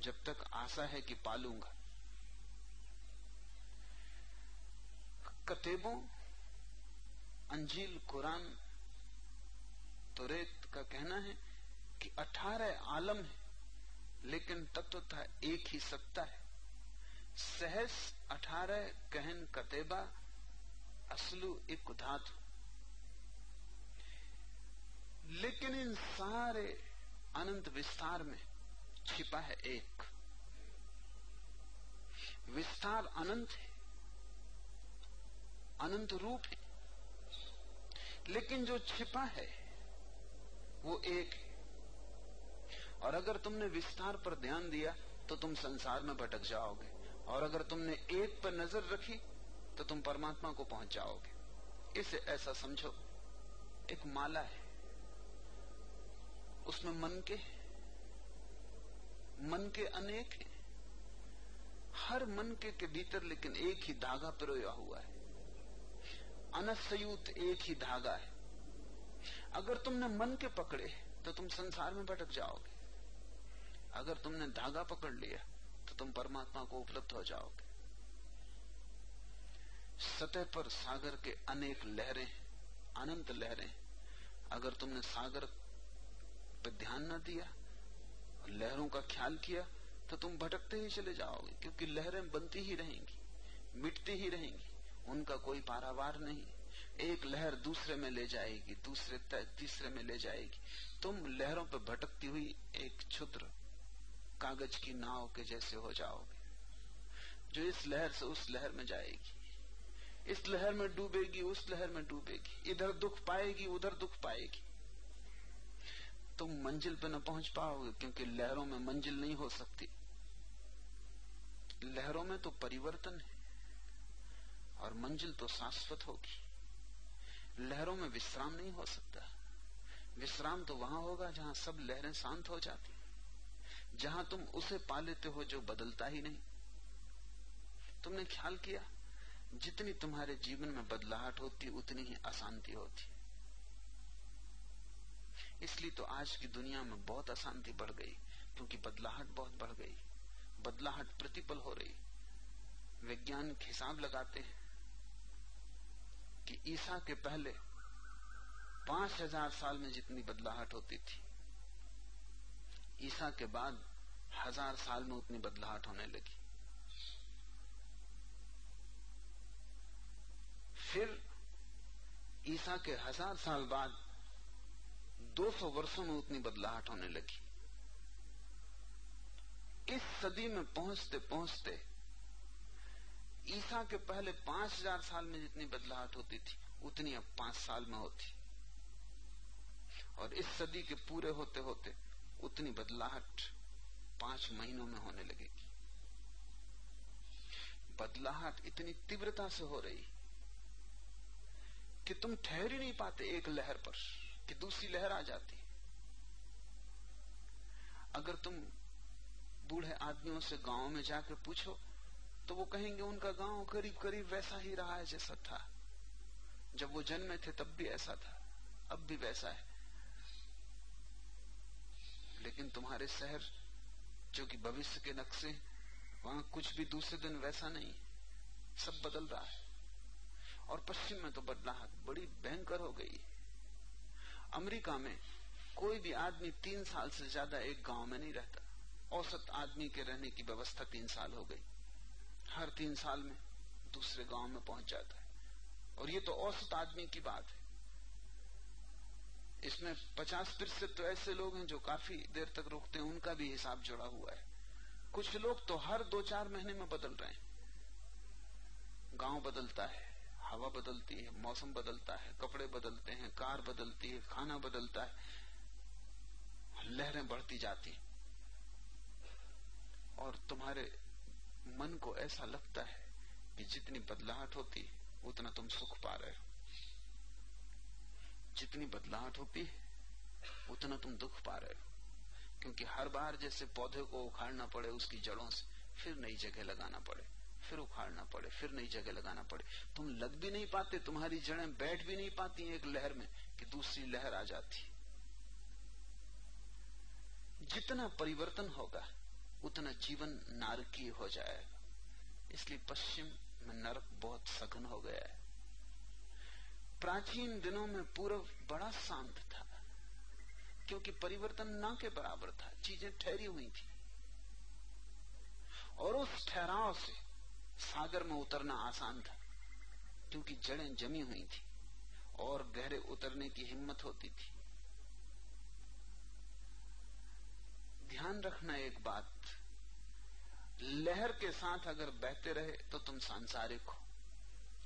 जब तक आशा है कि पालूँगा। कतेबों अंजील, कुरान, तुरेत का कहना है कि अठारह आलम है। लेकिन तत्वतः एक ही सत्ता है। सहस अठारह कहन कतेबा, असलू एक धातु। लेकिन इन सारे अनंत विस्तार में छिपा है एक। विस्तार अनंत है, अनंत रूप है। लेकिन जो छिपा है, वो एक है। और अगर तुमने विस्तार पर ध्यान दिया तो तुम संसार में भटक जाओगे। और अगर तुमने एक पर नज़र रखी तो तुम परमात्मा को पहुँच जाओगे। इसे ऐसा समझो। एक माला है। उसमें मन के मन के अनेक हैं। हर मन के के भीतर लेकिन एक ही धागा पिरोया हुआ है। अनसयुत एक ही धागा है। अगर तुमने मन के पकड़े तो तुम संसार में भटक जाओगे। अगर तुमने धागा पकड़ लिया तो तुम परमात्मा को उपलब्ध हो जाओगे। सतह पर सागर के अनेक लहरें, अनंत लहरें, अगर तुमने सागर पर ध्यान न दिया, लहरों का ख्याल किया तो तुम भटकते ही चले जाओगे, क्योंकि लहरें बनती ही रहेंगी, मिटती ही रहेंगी, उनका कोई पारावार नहीं। एक लहर दूसरे में ले जाएगी, दूसरे तीसरे में ले जाएगी। तुम लहरों पर भटकती हुई एक क्षुद्र कागज़ की नाव के जैसे हो जाओगे। जो इस लहर से उस लहर में जाएगी, इस लहर में डूबेगी, उस लहर में डूबेगी, इधर दुख पाएगी, उधर दुख पाएगी। तुम मंजिल पे न पहुँच पाओगे, क्योंकि लहरों में मंजिल नहीं हो सकती। लहरों में तो परिवर्तन है, और मंजिल तो शाश्वत होगी। लहरों में विश्राम नहीं हो सकता। विश्राम तो वहाँ होगा जहाँ सब लहरें शांत हो जाती। जहाँ तुम उसे पा लेते हो जो बदलता ही नहीं। तुमने ख्याल किया? जितनी तुम्हारे जीवन में बदलाहट होती, उतनी ही अशांति होती। इसलिए तो आज की दुनिया में बहुत अशांति बढ़ गई, क्योंकि बदलाहट बहुत बढ़ गई। बदलाहट प्रतिपल हो रही। वैज्ञानिक हिसाब लगाते हैं कि ईसा के पहले पाँच हज़ार साल में जितनी बदलाहट होती थी ईसा के बाद हज़ार साल में उतनी बदलाहट होने लगी। फिर ईसा के हज़ार साल बाद 200 वर्षों में उतनी बदलाहट होने लगी। इस सदी में पहुँचते पहुँचते ईसा के पहले 5000 साल में जितनी बदलाहट होती थी, उतनी अब पाँच साल में होती। और इस सदी के पूरे होते होते उतनी बदलाहट पाँच महीनों में होने लगेगी। बदलाहट इतनी तीव्रता से हो रही कि तुम ठहर ही नहीं पाते एक लहर पर, कि दूसरी लहर आ जाती। अगर तुम बूढ़े आदमियों से गाँव में जाकर पूछो तो वो कहेंगे, उनका गाँव करीब करीब वैसा ही रहा है जैसा था। जब वो जन्मे थे, तब भी ऐसा था, अब भी वैसा है। लेकिन तुम्हारे शहर, जो कि भविष्य के नक्शे वहाँ कुछ भी दूसरे दिन वैसा नहीं। सब बदल रहा है। और पश्चिम में तो बदलाहट बड़ी भयंकर हो गई अमेरिका में कोई भी आदमी तीन साल से ज़्यादा एक गाँव में नहीं रहता। औसत आदमी के रहने की व्यवस्था तीन साल हो गई। हर तीन साल में दूसरे गाँव में पहुँच जाता है। और ये तो औसत आदमी की बात है। इसमें पचास प्रतिशत तो ऐसे लोग हैं जो काफ़ी देर तक रुकते हैं, उनका भी हिसाब जुड़ा हुआ है। कुछ लोग तो हर दो चार महीने में बदल रहे हैं। गाँव बदलता है, हवा बदलती है, मौसम बदलता है, कपड़े बदलते हैं, कार बदलती है, खाना बदलता है, लहरें बढ़ती जाती और तुम्हारे मन को ऐसा लगता है कि जितनी बदलाहट होती उतना तुम सुख पा रहे हो। जितनी बदलाहट होती है, उतना तुम दुख पा रहे हो। क्योंकि हर बार जैसे पौधे को उखाड़ना पड़े, उसकी जड़ों से फिर नई जगह लगाना पड़े, फिर उखाड़ना पड़े, फिर नई जगह लगाना पड़े। तुम लग भी नहीं पाते, तुम्हारी जड़ें बैठ भी नहीं पाती एक लहर में कि दूसरी लहर आ जाती जितना परिवर्तन होगा, उतना जीवन नारकीय हो जाएगा। इसलिए पश्चिम में नरक बहुत सघन हो गया है। प्राचीन दिनों में पूर्व बड़ा शांत था, क्योंकि परिवर्तन ना के बराबर था, चीज़ें ठहरी हुई थी। और उस ठहराव से सागर में उतरना आसान था, क्योंकि जड़ें जमी हुई थी और गहरे उतरने की हिम्मत होती थी। ध्यान रखना एक बात, लहर के साथ अगर बहते रहे तो तुम सांसारिक हो।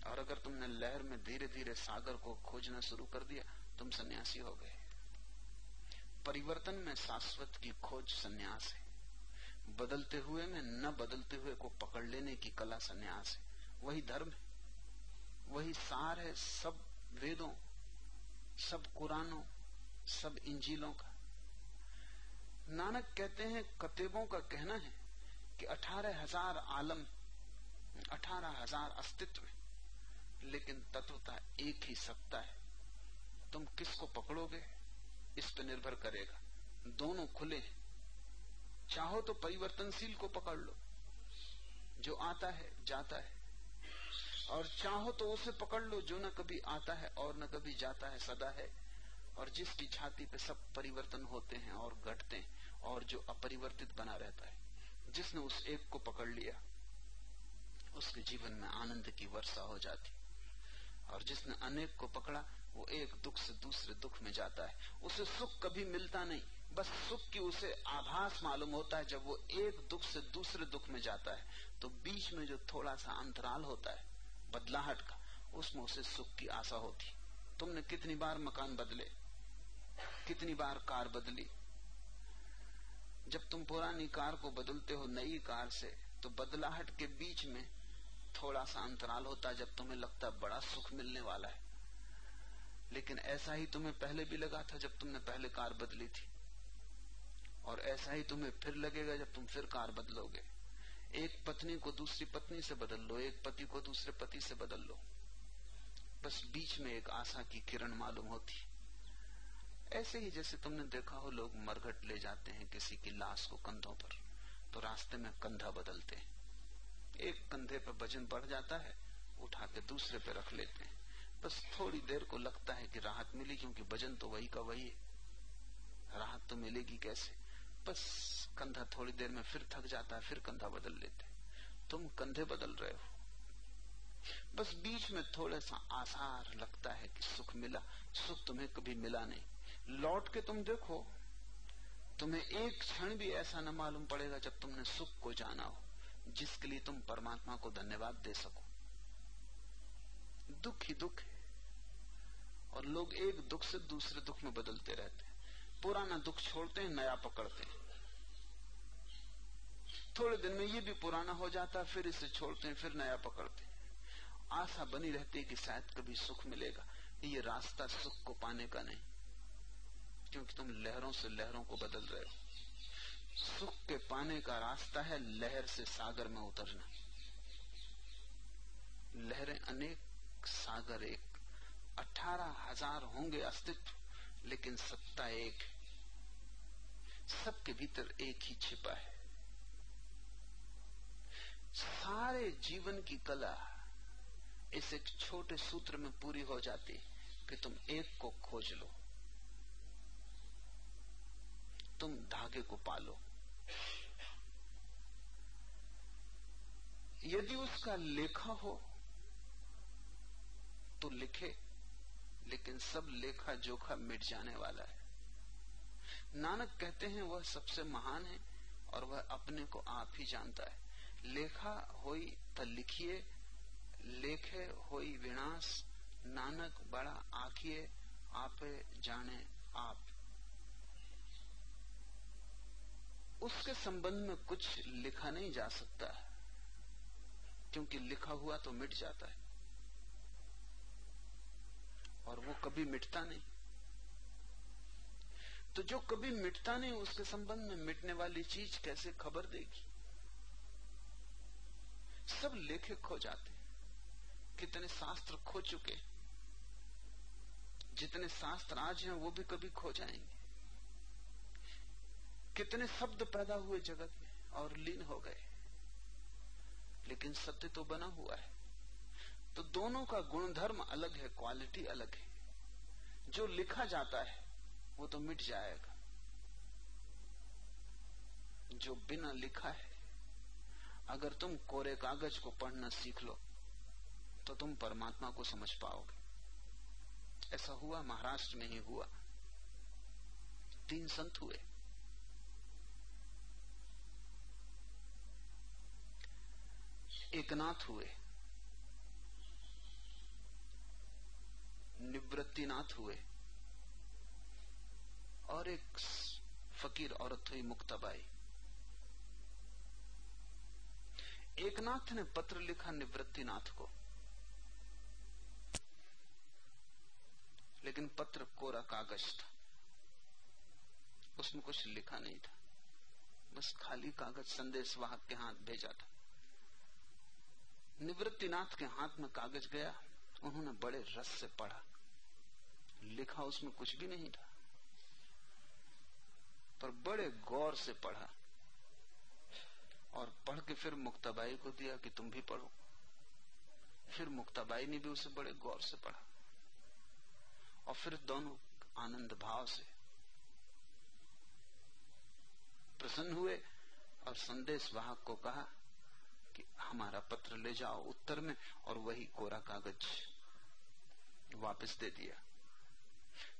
और अगर तुमने लहर में धीरे धीरे सागर को खोजना शुरू कर दिया, तुम सन्यासी हो गए। परिवर्तन में शाश्वत की खोज सन्यास है। बदलते हुए में न बदलते हुए को पकड़ लेने की कला सन्यास है। वही धर्म है। वही सार है सब वेदों, सब कुरानों, सब इंजीलों का। नानक कहते हैं, कतेबों का कहना है कि अठारह हज़ार आलम, अठारह हज़ार अस्तित्व है। लेकिन तत्वता एक ही सत्ता है। तुम किसको पकड़ोगे? इस पर निर्भर करेगा। दोनों खुले हैं। चाहो तो परिवर्तनशील को पकड़ लो। जो आता है, जाता है। और चाहो तो उसे पकड़ लो जो न कभी आता है और न कभी जाता है, सदा है। और जिसकी छाती पे सब परिवर्तन होते हैं और घटते हैं और जो अपरिवर्तित बना रहता है, जिसने उस एक को पकड़ लिया, उसके जीवन में आनंद की वर्षा हो जाती। और जिसने अनेक को पकड़ा, वो एक दुख से दूसरे दुख में जाता है। उसे सुख कभी मिलता नहीं। बस सुख की उसे आभास मालूम होता है जब वो एक दुख से दूसरे दुख में जाता है। तो बीच में जो थोड़ा सा अंतराल होता है, बदलाहट का, उसमें उसे सुख की आशा होती। तुमने कितनी बार मकान बदले? कितनी बार कार बदली? जब तुम पुरानी कार को बदलते हो नई कार से तो बदलाहट के बीच में थोड़ा सा अंतराल होता जब तुम्हें लगता बड़ा सुख मिलने वाला है। लेकिन ऐसा ही तुम्हें पहले भी लगा था जब तुमने पहले कार बदली थी। और ऐसा ही तुम्हें फिर लगेगा जब तुम फिर कार बदलोगे। एक पत्नी को दूसरी पत्नी से बदल लो, एक पति को दूसरे पति से बदल लो। बस बीच में एक आशा की किरण मालूम होती। ऐसे ही जैसे तुमने देखा हो, लोग मरघट ले जाते हैं किसी की लाश को कंधों पर तो रास्ते में कंधा बदलते हैं। एक कंधे पर वज़न बढ़ जाता है उठा के दूसरे पे रख लेते हैं। बस थोड़ी देर को लगता है कि राहत मिली, क्योंकि वज़न तो वही का वही है। राहत तो मिलेगी कैसे? बस कंधा थोड़ी देर में फिर थक जाता है, फिर कंधा बदल लेते तुम कंधे बदल रहे हो। बस बीच में थोड़ा सा आसार लगता है कि सुख मिला। सुख तुम्हें कभी मिला नहीं। लौट के तुम देखो, तुम्हें एक क्षण भी ऐसा न मालूम पड़ेगा जब तुमने सुख को जाना हो। जिसके लिए तुम परमात्मा को धन्यवाद दे सको। दुख ही दुख है। और लोग एक दुख से दूसरे दुख में बदलते रहते हैं। पुराना दुख छोड़ते हैं, नया पकड़ते हैं। थोड़े दिन में ये भी पुराना हो जाता है, फिर इसे छोड़ते हैं, फिर नया पकड़ते हैं। आशा बनी रहती है कि शायद कभी सुख मिलेगा। ये रास्ता सुख को पाने का नहीं, क्योंकि तुम लहरों से लहरों को बदल रहे हो। सुख के पाने का रास्ता है लहर से सागर में उतरना। लहरें अनेक सागर, एक अठारह हज़ार होंगे अस्तित्व, लेकिन सत्ता एक। सबके भीतर एक ही छिपा है। सारे जीवन की कला इस एक छोटे सूत्र में पूरी हो जाती कि तुम एक को खोज लो, तुम धागे को पालो। यदि उसका लेखा हो तो लिखे, लेकिन सब लेखा जोखा मिट जाने वाला है। नानक कहते हैं, वह सबसे महान है और वह अपने को आप ही जानता है। लेखा होई त लिखिए, लेखे होई विनाश। नानक बड़ा आखिए, आपे जाने आप। उसके संबंध में कुछ लिखा नहीं जा सकता क्योंकि लिखा हुआ तो मिट जाता है। और वो कभी मिटता नहीं। तो जो कभी मिटता नहीं, उसके संबंध में मिटने वाली चीज़ कैसे खबर देगी? सब लेखे खो जाते कितने शास्त्र खो चुके जितने शास्त्र आज हैं, वो भी कभी खो जाएँगे। कितने शब्द पैदा हुए जगत में और लीन हो गए। लेकिन सत्य तो बना हुआ है। तो दोनों का गुणधर्म अलग है क्वालिटी अलग है। जो लिखा जाता है, वो तो मिट जाएगा। जो बिना लिखा है, अगर तुम कोरे कागज़ को पढ़ना सीख लो तो तुम परमात्मा को समझ पाओगे। ऐसा हुआ, महाराष्ट्र में ही हुआ। तीन संत हुए। एकनाथ हुए। निवृत्तिनाथ हुए। और एक फकीर औरत हुई, मुक्ताबाई। एकनाथ ने पत्र लिखा निवृत्तिनाथ को। लेकिन पत्र कोरा कागज़ था। उसमें कुछ लिखा नहीं था। बस खाली कागज़ संदेश वाहक के हाथ भेजा था। निवृत्तिनाथ के हाथ में कागज़ गया, उन्होंने बड़े रस से पढ़ा। लिखा उसमें कुछ भी नहीं था। पर बड़े गौर से पढ़ा। और पढ़ के फिर मुक्ताबाई को दिया कि तुम भी पढ़ो। फिर मुक्ताबाई ने भी उसे बड़े गौर से पढ़ा। और फिर दोनों आनंद भाव से प्रसन्न हुए और संदेश वाहक को कहा हमारा पत्र ले जाओ उत्तर में और वही कोरा कागज़ वापस दे दिया।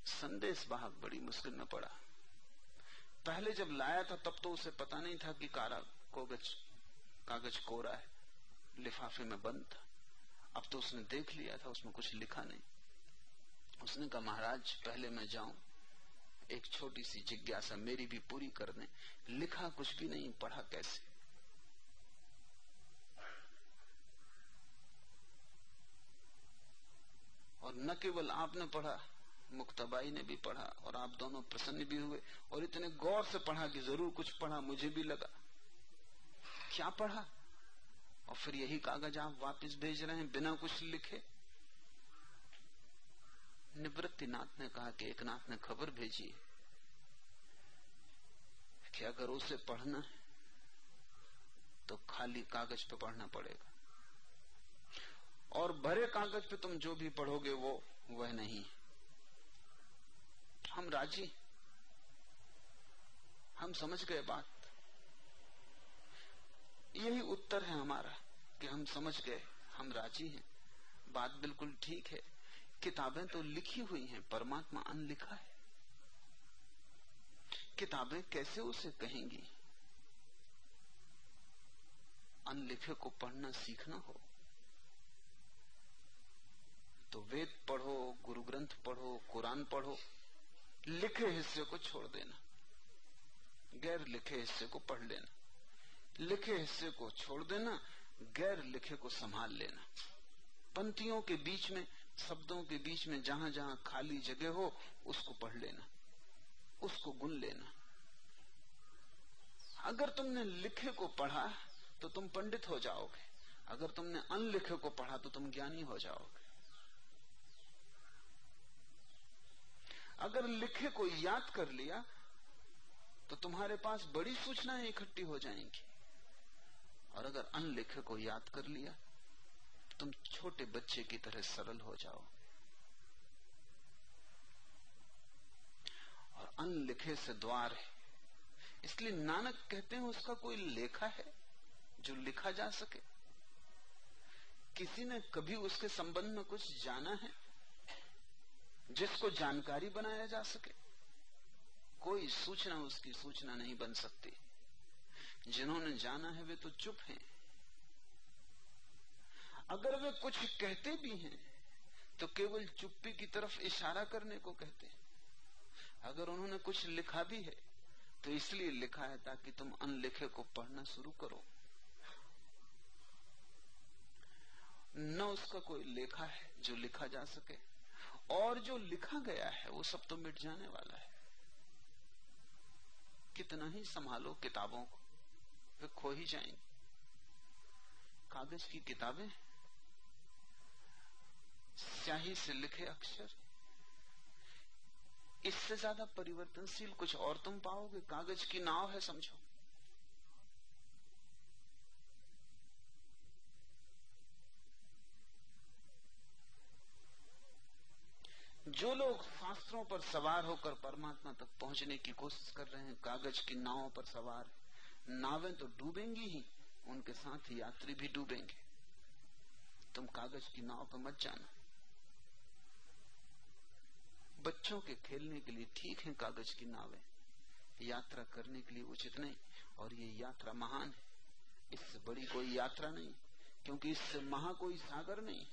संदेश वाहक बड़ी मुश्किल में पड़ा। पहले जब लाया था, तब तो उसे पता नहीं था कि कारा कागज़ कागज़ कोरा है। लिफाफे में बंद था। अब तो उसने देख लिया था, उसमें कुछ लिखा नहीं। उसने कहा, महाराज, पहले मैं जाऊँ। एक छोटी सी जिज्ञासा मेरी भी पूरी कर दें लिखा कुछ भी नहीं, पढ़ा कैसे? और न केवल आपने पढ़ा, मुक्ताबाई ने भी पढ़ा और आप दोनों प्रसन्न भी हुए और इतने गौर से पढ़ा कि ज़रूर कुछ पढ़ा, मुझे भी लगा। क्या पढ़ा? और फिर यही कागज़ आप वापस भेज रहे हैं, बिना कुछ लिखे? निवृत्तिनाथ ने कहा कि एक नाथ ने खबर भेजी कि अगर उसे पढ़ना है तो खाली कागज़ पे पढ़ना पड़ेगा। और भरे कागज़ पे तुम जो भी पढ़ोगे वो, वह नहीं। हम राज़ी। हम समझ गए बात। यही उत्तर है हमारा कि हम समझ गए, हम राज़ी हैं। बात बिल्कुल ठीक है। किताबें तो लिखी हुई हैं, परमात्मा अनलिखा है। किताबें कैसे उसे कहेंगी? अनलिखे को पढ़ना सीखना हो। तो वेद पढ़ो गुरु ग्रंथ पढ़ो, कुरान पढ़ो, लिखे हिस्से को छोड़ देना। गैर लिखे हिस्से को पढ़ लेना। लिखे हिस्से को छोड़ देना, गैर लिखे को संभाल लेना। पंक्तियों के बीच में, शब्दों के बीच में जहाँ जहाँ खाली जगह हो, उसको पढ़ लेना, उसको गुन लेना। अगर तुमने लिखे को पढ़ा तो तुम पंडित हो जाओगे। अगर तुमने अनलिखे को पढ़ा तो तुम ज्ञानी हो जाओगे। अगर लिखे को याद कर लिया तो तुम्हारे पास बड़ी सूचनाएँ इकट्ठी हो जाएँगी। और अगर अनलिखे को याद कर लिया तुम छोटे बच्चे की तरह सरल हो जाओ। और अनलिखे से द्वार है। इसलिए नानक कहते हैं उसका कोई लेखा है जो लिखा जा सके? किसी ने कभी उसके संबंध में कुछ जाना है? जिसको जानकारी बनाया जा सके। कोई सूचना उसकी सूचना नहीं बन सकती। जिन्होंने जाना है वे तो चुप हैं। अगर वे कुछ कहते भी हैं तो केवल चुप्पी की तरफ़ इशारा करने को कहते हैं। अगर उन्होंने कुछ लिखा भी है तो इसलिए लिखा है ताकि तुम अनलिखे को पढ़ना शुरू करो। न उसका कोई लेखा है जो लिखा जा सके। और जो लिखा गया है, वो सब तो मिट जाने वाला है। कितना ही संभालो किताबों को, वे खो ही जाएँगे। कागज़ की किताबें, स्याही से लिखे अक्षर, इससे ज़्यादा परिवर्तनशील कुछ और तुम पाओगे? कागज़ की नाव है, समझो। जो लोग शास्त्रों पर सवार होकर परमात्मा तक पहुँचने की कोशिश कर रहे हैं, कागज़ की नावों पर सवार, नावें तो डूबेंगी ही, उनके साथ ही यात्री भी डूबेंगे। तुम कागज़ की नाव पर मत जाना। बच्चों के खेलने के लिए ठीक है कागज़ की नावें। यात्रा करने के लिए उचित नहीं, और ये यात्रा महान है। इससे बड़ी कोई यात्रा नहीं, क्योंकि इससे महा कोई सागर नहीं।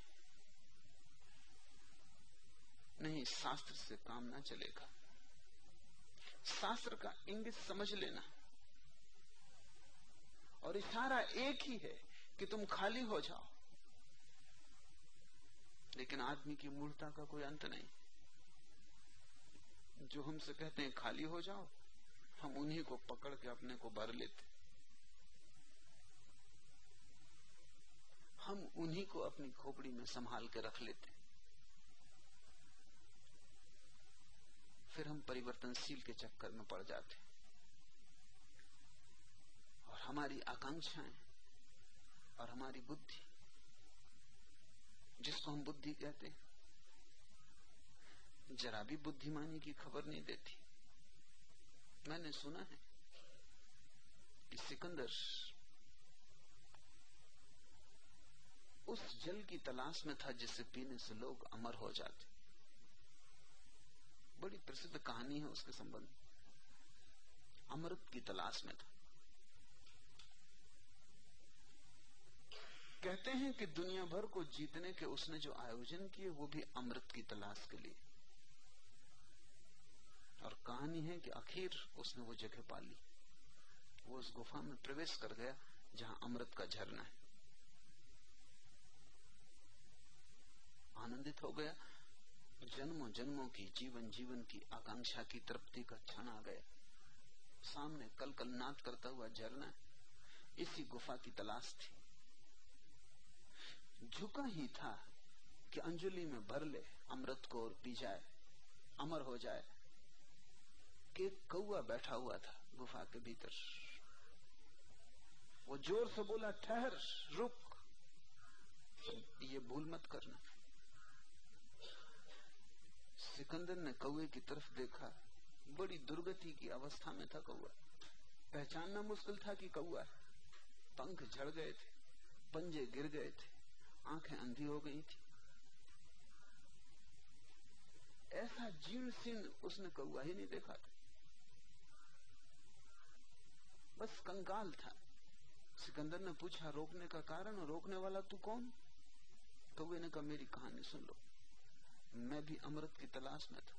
नहीं, शास्त्र से काम ना चलेगा। शास्त्र का इंगित समझ लेना। और इशारा एक ही है कि तुम खाली हो जाओ। लेकिन आदमी की मूर्ता का कोई अंत नहीं। जो हमसे कहते हैं, खाली हो जाओ, हम उन्हीं को पकड़ के अपने को भर लेते हम उन्हीं को अपनी खोपड़ी में संभाल के रख लेते फिर हम परिवर्तनशील के चक्कर में पड़ जाते और हमारी आकांक्षाएँ और हमारी बुद्धि, जिसको हम बुद्धि कहते हैं, जरा भी बुद्धिमानी की खबर नहीं देती। मैंने सुना है कि सिकंदर उस जल की तलाश में था जिसे पीने से लोग अमर हो जाते। बड़ी प्रसिद्ध कहानी है उसके संबंध अमृत की तलाश में था। कहते हैं कि दुनिया भर को जीतने के उसने जो आयोजन किए, वो भी अमृत की तलाश के लिए। और कहानी है कि आखिर उसने वो जगह पा ली। वो उस गुफा में प्रवेश कर गया, जहाँ अमृत का झरना है। आनंदित हो गया जन्मों जन्मों की जीवन जीवन की आकांक्षा की तृप्ति का क्षण आ गया। सामने कल कल नाद करता हुआ झरना, इसी गुफा की तलाश थी। झुका ही था कि अंजलि में भर ले, अमृत को और पी जाए, अमर हो जाए। कि कौआ बैठा हुआ था गुफा के भीतर। वो ज़ोर से बोला, ठहर, रुक। ये भूल मत करना। सिकंदर ने कौए की तरफ़ देखा। बड़ी दुर्गति की अवस्था में था कौआ पहचानना मुश्किल था कि कौआ पंख झड़ गए थे, पंजे गिर गए थे, आँखें अंधी हो गई थी। ऐसा जीर्ण सीर्ण उसने कौआ ही नहीं देखा था। बस कंगाल था। सिकंदर ने पूछा, रोकने का कारण? रोकने वाला तू कौन? कौए ने कहा, मेरी कहानी सुन लो। मैं भी अमृत की तलाश में था।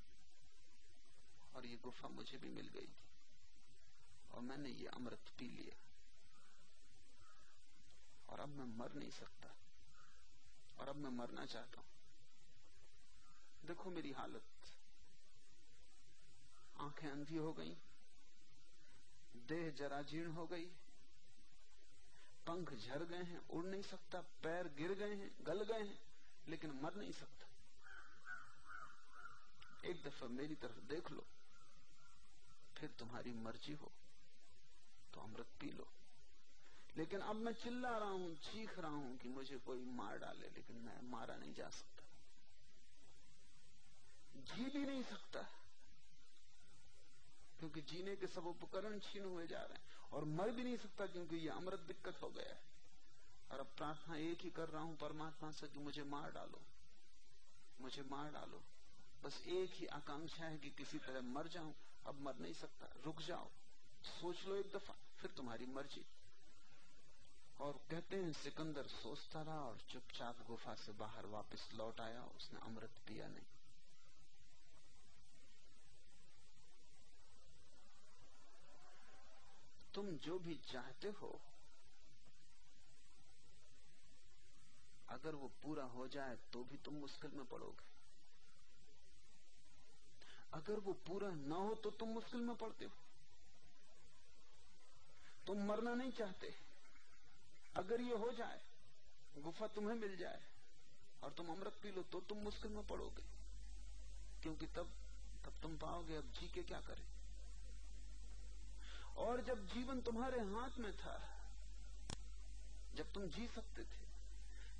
और ये गुफा मुझे भी मिल गई थी। और मैंने ये अमृत पी लिया। और अब मैं मर नहीं सकता। और अब मैं मरना चाहता हूँ। देखो मेरी हालत। आँखें अंधी हो गई। देह जरा जीर्ण हो गई। पंख झर गए हैं, उड़ नहीं सकता। पैर गिर गए हैं, गल गए हैं, लेकिन मर नहीं सकता। एक दफ़ा मेरी तरफ़ देख लो, फिर तुम्हारी मर्ज़ी हो तो अमृत पी लो। लेकिन अब मैं चिल्ला रहा हूँ, चीख रहा हूँ कि मुझे कोई मार डाले, लेकिन मैं मारा नहीं जा सकता। जी भी नहीं सकता, क्योंकि जीने के सब उपकरण छीन हुए जा रहे हैं, और मर भी नहीं सकता क्योंकि ये अमृत दिक्कत हो गया है। और अब प्रार्थना एक ही कर रहा हूँ, परमात्मा से कि मुझे मार डालो, मुझे मार डालो। बस एक ही आकांक्षा है कि किसी तरह मर जाऊँ। अब मर नहीं सकता। रुक जाओ। सोच लो एक दफ़ा, फिर तुम्हारी मर्ज़ी। और कहते हैं, सिकंदर सोचता रहा और चुपचाप गुफा से बाहर वापस लौट आया। उसने अमृत पिया नहीं। तुम जो भी चाहते हो, अगर वो पूरा हो जाए तो भी तुम मुश्किल में पड़ोगे। अगर वो पूरा ना हो तो तुम मुश्किल में पड़ते हो। तुम मरना नहीं चाहते। अगर ये हो जाए, गुफा तुम्हें मिल जाए और तुम अमृत पी लो तो तुम मुश्किल में पड़ोगे। क्योंकि तब तब तुम पाओगे अब जी के क्या करें। और जब जीवन तुम्हारे हाथ में था, जब तुम जी सकते थे,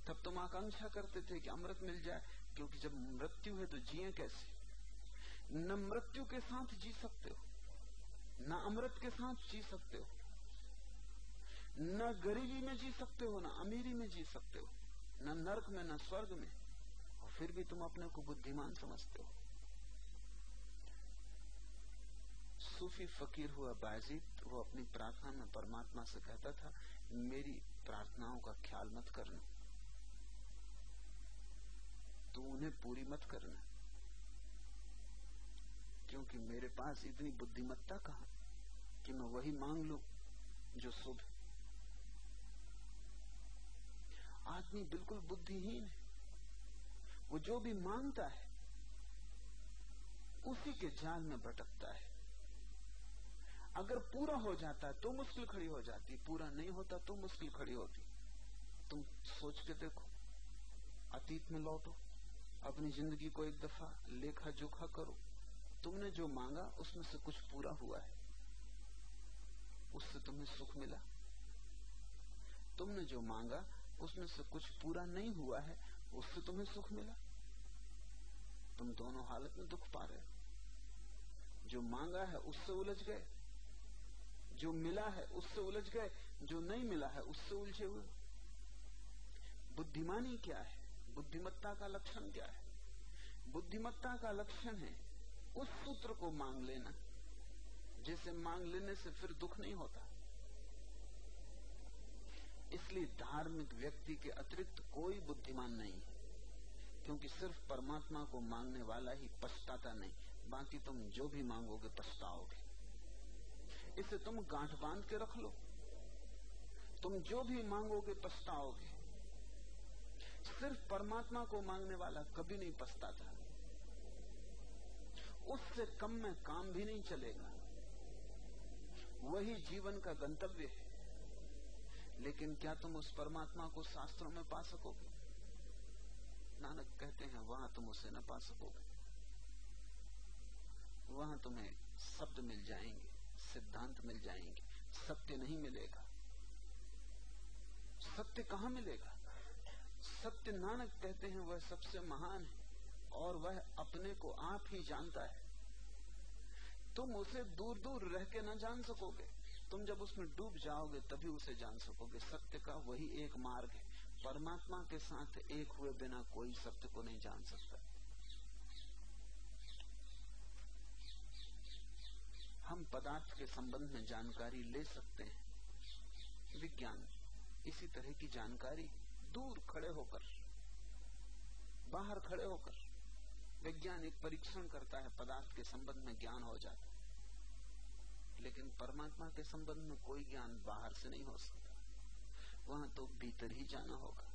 तब तुम आकांक्षा करते थे कि अमृत मिल जाए, क्योंकि जब मृत्यु है तो जिए कैसे? न मृत्यु के साथ जी सकते हो, न अमृत के साथ जी सकते हो, न गरीबी में जी सकते हो, न अमीरी में जी सकते हो, न नरक में, न स्वर्ग में, और फिर भी तुम अपने को बुद्धिमान समझते हो। सूफी फकीर हुआ बाजीत वो अपनी प्रार्थना में परमात्मा से कहता था, मेरी प्रार्थनाओं का ख्याल मत करना। तू उन्हें पूरी मत करना। क्योंकि मेरे पास इतनी बुद्धिमत्ता कहा? कि मैं वही मांग लू जो शुभ आदमी बिल्कुल बुद्धिहीन है। वो जो भी माँगता है, उसी के जाल में भटकता है। अगर पूरा हो जाता तो मुश्किल खड़ी हो जाती। पूरा नहीं होता तो मुश्किल खड़ी होती। तुम सोच के देखो, अतीत में लौटो, अपनी ज़िंदगी को एक दफ़ा लेखा जोखा करो। तुमने जो मांगा, उसमें से कुछ पूरा हुआ है। उससे तुम्हें सुख मिला। तुमने जो मांगा, उसमें से कुछ पूरा नहीं हुआ है, उससे तुम्हें सुख मिला। तुम दोनों हालत में दुख पा रहे हो। जो मांगा है, उससे उलझ गए। जो मिला है, उससे उलझ गए। जो नहीं मिला है, उससे उलझे हुए। बुद्धिमानी क्या है? बुद्धिमत्ता का लक्षण क्या है? बुद्धिमत्ता का लक्षण है उस सूत्र को मांग लेना, जिसे मांग लेने से फिर दुख नहीं होता। इसलिए धार्मिक व्यक्ति के अतिरिक्त कोई बुद्धिमान नहीं है क्योंकि सिर्फ़ परमात्मा को मांगने वाला ही पछताता नहीं। बाकी तुम जो भी मांगोगे, पछताओगे। इसे तुम गांठ बाँध के रख लो। तुम जो भी मांगोगे, पछताओगे। सिर्फ़ परमात्मा को मांगने वाला कभी नहीं पछताता। उससे कम में काम भी नहीं चलेगा। वही जीवन का गंतव्य है। लेकिन क्या तुम उस परमात्मा को शास्त्रों में पा सकोगे? नानक कहते हैं, वहाँ तुम उसे न पा सकोगे। वहाँ तुम्हें शब्द मिल जाएँगे, सिद्धांत मिल जाएँगे। सत्य नहीं मिलेगा। सत्य कहाँ मिलेगा? सत्य नानक कहते हैं, वह सबसे महान है। और वह अपने को आप ही जानता है। तुम उसे दूर दूर रह के न जान सकोगे। तुम जब उसमें डूब जाओगे, तभी उसे जान सकोगे। सत्य का वही एक मार्ग है। परमात्मा के साथ एक हुए बिना कोई सत्य को नहीं जान सकता। हम पदार्थ के संबंध में जानकारी ले सकते हैं। विज्ञान, इसी तरह की जानकारी दूर खड़े होकर, बाहर खड़े होकर। विज्ञान एक परीक्षण करता है, पदार्थ के संबंध में ज्ञान हो जाता है। लेकिन परमात्मा के संबंध में कोई ज्ञान बाहर से नहीं हो सकता। वहाँ तो भीतर ही जाना होगा।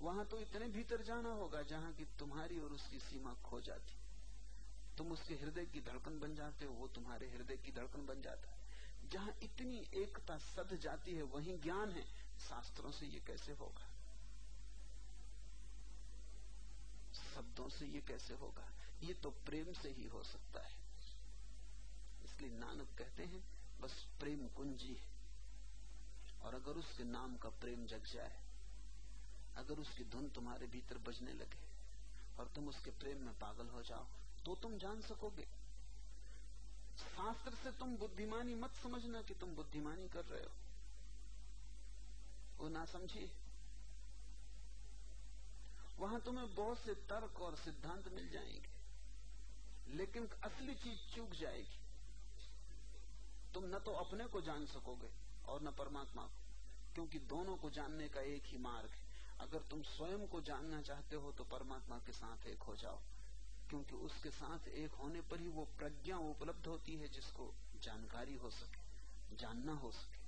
वहाँ तो इतने भीतर जाना होगा जहाँ की तुम्हारी और उसकी सीमा खो जाती। तुम उसके हृदय की धड़कन बन जाते हो, वो तुम्हारे हृदय की धड़कन बन जाता है। जहाँ इतनी एकता सद जाती है, वही ज्ञान है। शास्त्रों से ये कैसे होगा? शब्दों से ये कैसे होगा? ये तो प्रेम से ही हो सकता है। इसलिए नानक कहते हैं, बस प्रेम कुंजी है। और अगर उसके नाम का प्रेम जग जाए, अगर उसकी धुन तुम्हारे भीतर बजने लगे, और तुम उसके प्रेम में पागल हो जाओ तो तुम जान सकोगे। शास्त्र से तुम बुद्धिमानी मत समझना कि तुम बुद्धिमानी कर रहे हो। वो ना समझिए। तुम्हें बहुत से तर्क और सिद्धांत मिल जाएँगे, लेकिन असली चीज़ चूक जाएगी। तुम न तो अपने को जान सकोगे और न परमात्मा को, क्योंकि दोनों को जानने का एक ही मार्ग है। अगर तुम स्वयं को जानना चाहते हो तो परमात्मा के साथ एक हो जाओ, क्योंकि उसके साथ एक होने पर ही वो प्रज्ञा उपलब्ध होती है, जिसको जानकारी हो सके, जानना हो सके।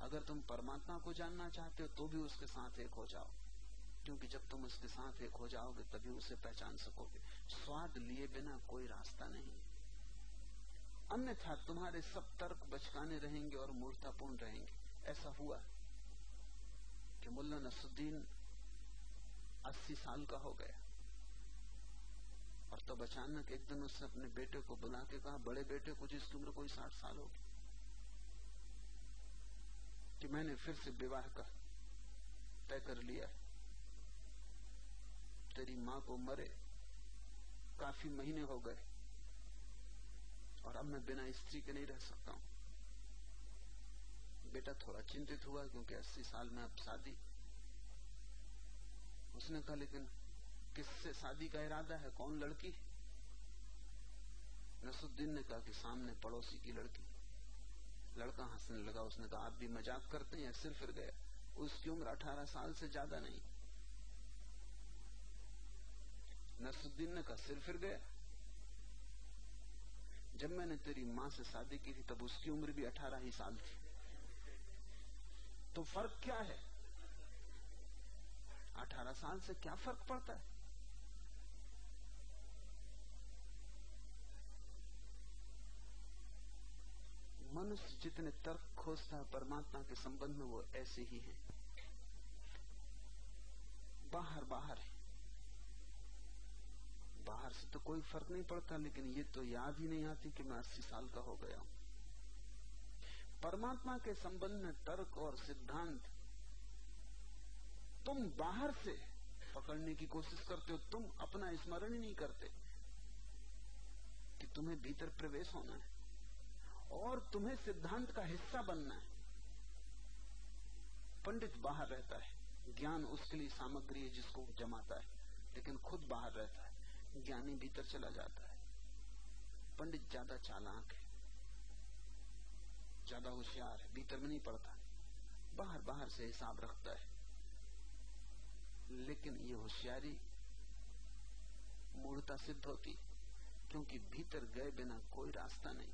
अगर तुम परमात्मा को जानना चाहते हो तो भी उसके साथ एक हो जाओ। क्योंकि जब तुम उसके साथ एक हो जाओगे, तभी उसे पहचान सकोगे। स्वाद लिए बिना कोई रास्ता नहीं। अन्यथा तुम्हारे सब तर्क बचकाने रहेंगे और मूर्तापूर्ण रहेंगे। ऐसा हुआ कि मुल्ला नसुद्दीन अस्सी साल का हो गया। और तब अचानक एक दिन उसने अपने बेटे को बुला के कहा, बड़े बेटे को जिसकी उम्र कोई साठ साल होगी? कि मैंने फिर से विवाह का तय कर लिया तेरी माँ को मरे, काफ़ी महीने हो गए, और अब मैं बिना स्त्री के नहीं रह सकता हूँ। बेटा थोड़ा चिंतित हुआ क्योंकि अस्सी साल में अब शादी। उसने कहा, लेकिन किससे शादी का इरादा है? कौन लड़की? नसुद्दीन ने कहा कि सामने पड़ोसी की लड़की। लड़का हंसने लगा, उसने कहा, आप भी मज़ाक करते हैं, सिर फिर गया। उसकी उम्र अठारह साल से ज़्यादा नहीं। नसुद्दीन ने कहा, सिर फिर गया। जब मैंने तेरी माँ से शादी की थी, तब उसकी उम्र भी अठारह ही साल थी। तो फ़र्क क्या है? अठारह साल से क्या फ़र्क पड़ता है? मनुष्य जितने तर्क खोजता है, परमात्मा के संबंध में वो ऐसे ही है। बाहर बाहर है। बाहर से तो कोई फ़र्क नहीं पड़ता, लेकिन ये तो याद ही नहीं आती कि मैं अस्सी साल का हो गया हूँ। परमात्मा के संबंध में तर्क और सिद्धांत, तुम बाहर से पकड़ने की कोशिश करते हो, तुम अपना स्मरण ही नहीं करते कि तुम्हें भीतर प्रवेश होना है और तुम्हें सिद्धांत का हिस्सा बनना है। पंडित बाहर रहता है, ज्ञान उसके लिए सामग्री है जिसको जमाता है, लेकिन खुद बाहर रहता है। ज्ञानी भीतर चला जाता है। पंडित ज़्यादा चालाक है, ज़्यादा होशियार है, भीतर में नहीं पड़ता। बाहर बाहर से हिसाब रखता है। लेकिन ये होशियारी मूर्ता सिद्ध होती, क्योंकि भीतर गए बिना कोई रास्ता नहीं।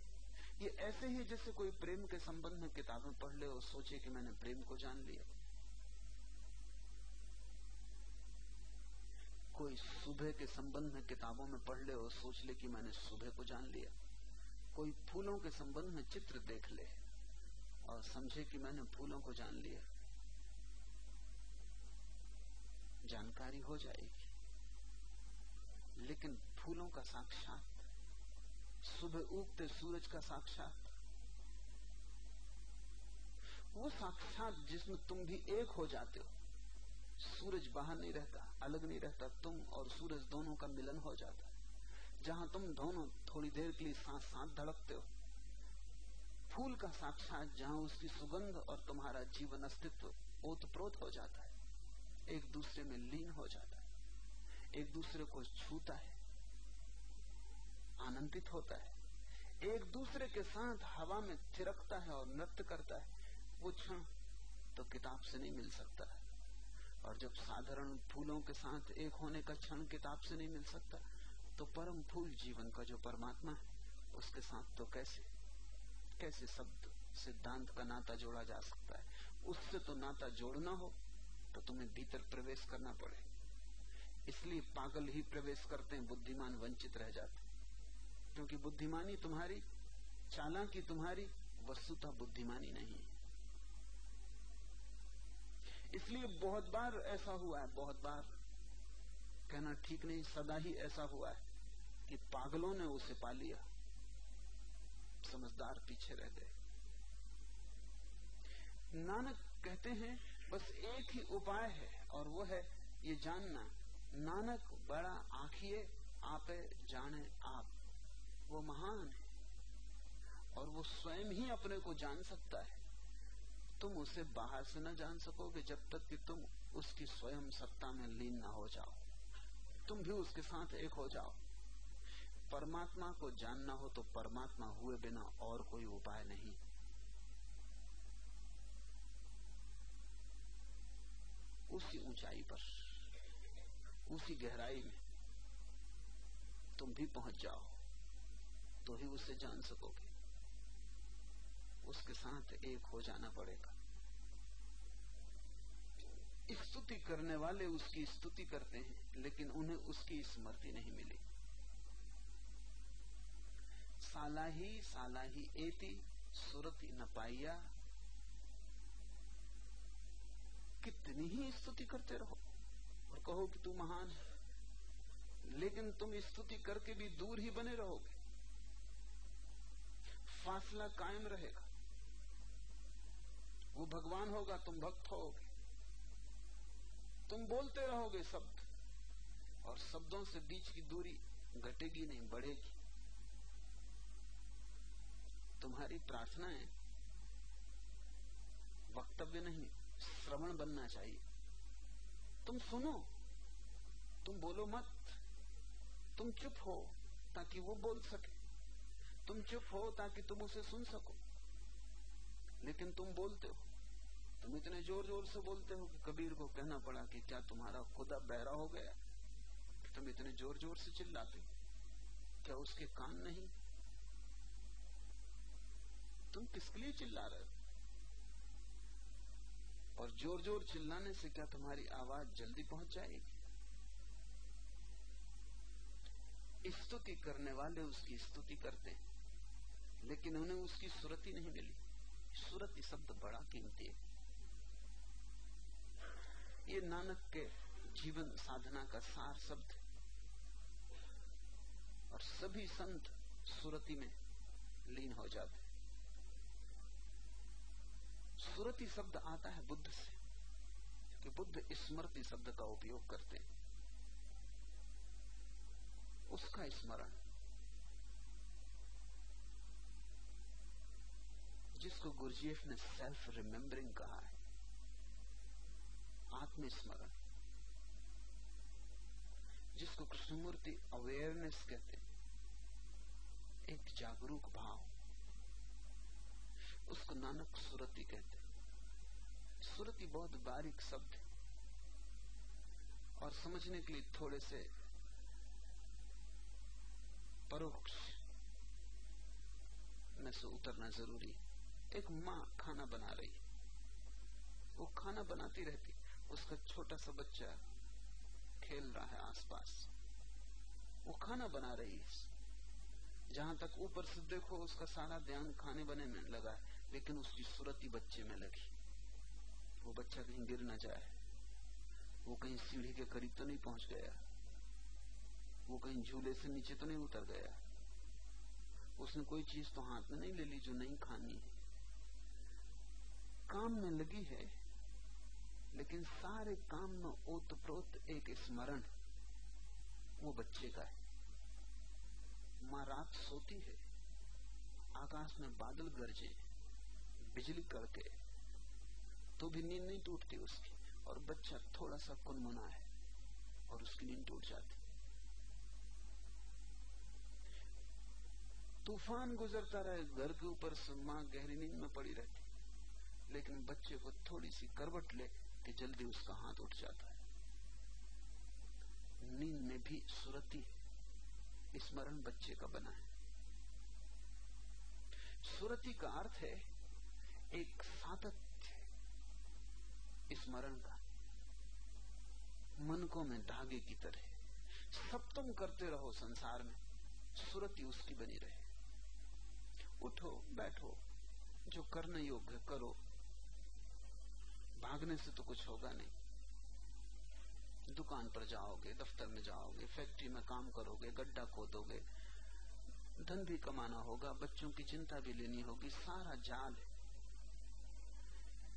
ये ऐसे ही जैसे कोई प्रेम के संबंध में किताबें पढ़ ले और सोचे कि मैंने प्रेम को जान लिया। कोई सुबह के संबंध में किताबों में पढ़ ले और सोच ले कि मैंने सुबह को जान लिया। कोई फूलों के संबंध में चित्र देख ले और समझे कि मैंने फूलों को जान लिया। जानकारी हो जाएगी। लेकिन फूलों का साक्षात, सुबह उगते सूरज का साक्षात, वो साक्षात जिसमें तुम भी एक हो जाते हो। सूरज बाहर नहीं रहता, अलग नहीं रहता, तुम और सूरज दोनों का मिलन हो जाता है। जहाँ तुम दोनों थोड़ी देर के लिए साथ साथ धड़कते हो, फूल का साक्षात जहाँ उसकी सुगंध और तुम्हारा जीवन अस्तित्व ओतप्रोत हो जाता है, एक दूसरे में लीन हो जाता है, एक दूसरे को छूता है, आनंदित होता है। एक दूसरे के साथ हवा में थिरकता है और नृत्य करता है, वो क्षण तो किताब से नहीं मिल सकता है। और जब साधारण फूलों के साथ एक होने का क्षण किताब से नहीं मिल सकता तो परम फूल जीवन का जो परमात्मा है, उसके साथ तो कैसे? कैसे शब्द, सिद्धांत का नाता जोड़ा जा सकता है? उससे तो नाता जोड़ना हो तो तुम्हें भीतर प्रवेश करना पड़े। इसलिए पागल ही प्रवेश करते हैं, बुद्धिमान वंचित रह जाते क्योंकि बुद्धिमानी तुम्हारी, चालाकी तुम्हारी, वस्तुतः बुद्धिमानी नहीं इसलिए बहुत बार ऐसा हुआ है, बहुत बार कहना ठीक नहीं, सदा ही ऐसा हुआ है कि पागलों ने उसे पा लिया। समझदार पीछे रह गए। नानक कहते हैं, बस एक ही उपाय है और वो है ये जानना। नानक, बड़ा आखिए, आपे जाने आप। वो महान है और वो स्वयं ही अपने को जान सकता है। तुम उसे बाहर से न जान सकोगे जब तक कि तुम उसकी स्वयं सत्ता में लीन ना हो जाओ। तुम भी उसके साथ एक हो जाओ। परमात्मा को जानना हो तो परमात्मा हुए बिना और कोई उपाय नहीं। उसी ऊंचाई पर, उसी गहराई में तुम भी पहुँच जाओ तो ही उसे जान सकोगे। उसके साथ एक हो जाना पड़ेगा। स्तुति करने वाले उसकी स्तुति करते हैं, लेकिन उन्हें उसकी स्मृति नहीं मिली। साला ही साला ही एति, सुरति न पाइया। कितनी ही स्तुति करते रहो और कहो कि तू महान है, लेकिन तुम स्तुति करके भी दूर ही बने रहोगे। फासला कायम रहेगा। वो भगवान होगा, तुम भक्त हो तुम बोलते रहोगे शब्द, और शब्दों से बीच की दूरी घटेगी नहीं, बढ़ेगी। तुम्हारी प्रार्थनाएँ वक्तव्य नहीं, श्रवण बनना चाहिए। तुम सुनो, तुम बोलो मत, तुम चुप हो ताकि वो बोल सके। तुम चुप हो ताकि तुम उसे सुन सको। लेकिन तुम बोलते हो तुम इतने ज़ोर ज़ोर से बोलते हो कि कबीर को कहना पड़ा कि क्या तुम्हारा खुदा बहरा हो गया? तुम इतने ज़ोर ज़ोर से चिल्लाते क्या उसके कान नहीं? तुम किसके लिए चिल्ला रहे हो? और ज़ोर ज़ोर चिल्लाने से क्या तुम्हारी आवाज़ जल्दी पहुँच जाएगी? स्तुति करने वाले उसकी स्तुति करते हैं, लेकिन उन्हें उसकी सुरति नहीं मिली। सुरति शब्द बड़ा कीमती है। ये नानक के जीवन साधना का सार शब्द और सभी संत सुरति में लीन हो जाते सुरति शब्द आता है बुद्ध से, क्योंकि बुद्ध स्मृति शब्द का उपयोग करते हैं। उसका स्मरण, जिसको गुरजीएफ ने सेल्फ रिमेम्बरिंग कहा है आत्मस्मरण जिसको कृष्णमूर्ति अवेयरनेस कहते एक जागरूक भाव। उसको नानक सुरति कहते सुरति बहुत बारीक शब्द है। और समझने के लिए थोड़े से परोक्ष। में से उतरना ज़रूरी है। एक माँ खाना बना रही है। वो खाना बनाती रहती उसका छोटा सा बच्चा खेल रहा है आसपास। वो खाना बना रही है। जहाँ तक ऊपर से देखो, उसका सारा ध्यान खाने बने में लगा है, लेकिन उसकी सूरत ही बच्चे में लगी। वो बच्चा कहीं गिर ना जाए। वो कहीं सीढ़ी के करीब तो नहीं पहुँच गया। वो कहीं झूले से नीचे तो नहीं उतर गया। उसने कोई चीज़ तो हाथ में नहीं ले ली जो नहीं खानी है। काम में लगी है। लेकिन सारे काम में ओतप्रोत एक स्मरण वो बच्चे का है। माँ रात सोती है, आकाश में बादल गरजे, बिजली कड़के तो भी नींद नहीं टूटती उसकी, और बच्चा थोड़ा सा कुनमुना है, और उसकी नींद टूट जाती। तूफ़ान गुजरता रहे, घर के ऊपर माँ गहरी नींद में पड़ी रहती, लेकिन बच्चे को थोड़ी सी करवट ले कि जल्दी उसका हाथ उठ जाता है। नींद में भी सुरति स्मरण बच्चे का बना है। सुरति का अर्थ है एक सातत्य स्मरण का। मनकों में धागे की तरह। सब तुम करते रहो संसार में, सुरति उसकी बनी रहे। उठो, बैठो, जो करने योग्य करो भागने से तो कुछ होगा नहीं। दुकान पर जाओगे, दफ्तर में जाओगे, फैक्ट्री में काम करोगे, गड्ढा खोदोगे। धन भी कमाना होगा, बच्चों की चिंता भी लेनी होगी, सारा जाल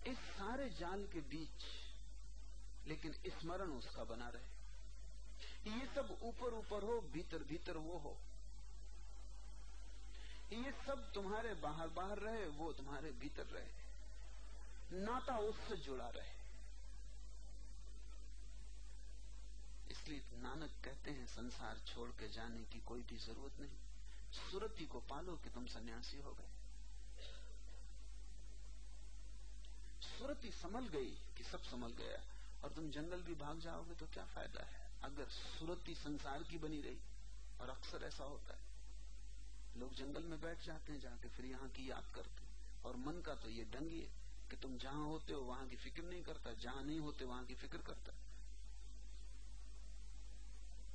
इस सारे जाल के बीच, लेकिन स्मरण उसका बना रहे। ये सब ऊपर ऊपर हो, भीतर भीतर वो हो। ये सब तुम्हारे बाहर बाहर रहे, वो तुम्हारे भीतर रहे। नाता उससे जुड़ा रहे। इसलिए नानक कहते हैं, संसार छोड़ के जाने की कोई भी ज़रूरत नहीं। सुरति को पालो कि तुम सन्यासी हो गए। सुरति संभल गई कि सब संभल गया, और तुम जंगल भी भाग जाओगे तो क्या फ़ायदा है? अगर सुरति संसार की बनी रही, और अक्सर ऐसा होता है। लोग जंगल में बैठ जाते हैं, जाके फिर यहाँ की याद करते और मन का तो ये ढंग है। कि तुम जहाँ होते हो वहाँ की फ़िक्र नहीं करता, जहाँ नहीं होते वहाँ की फ़िक्र करता।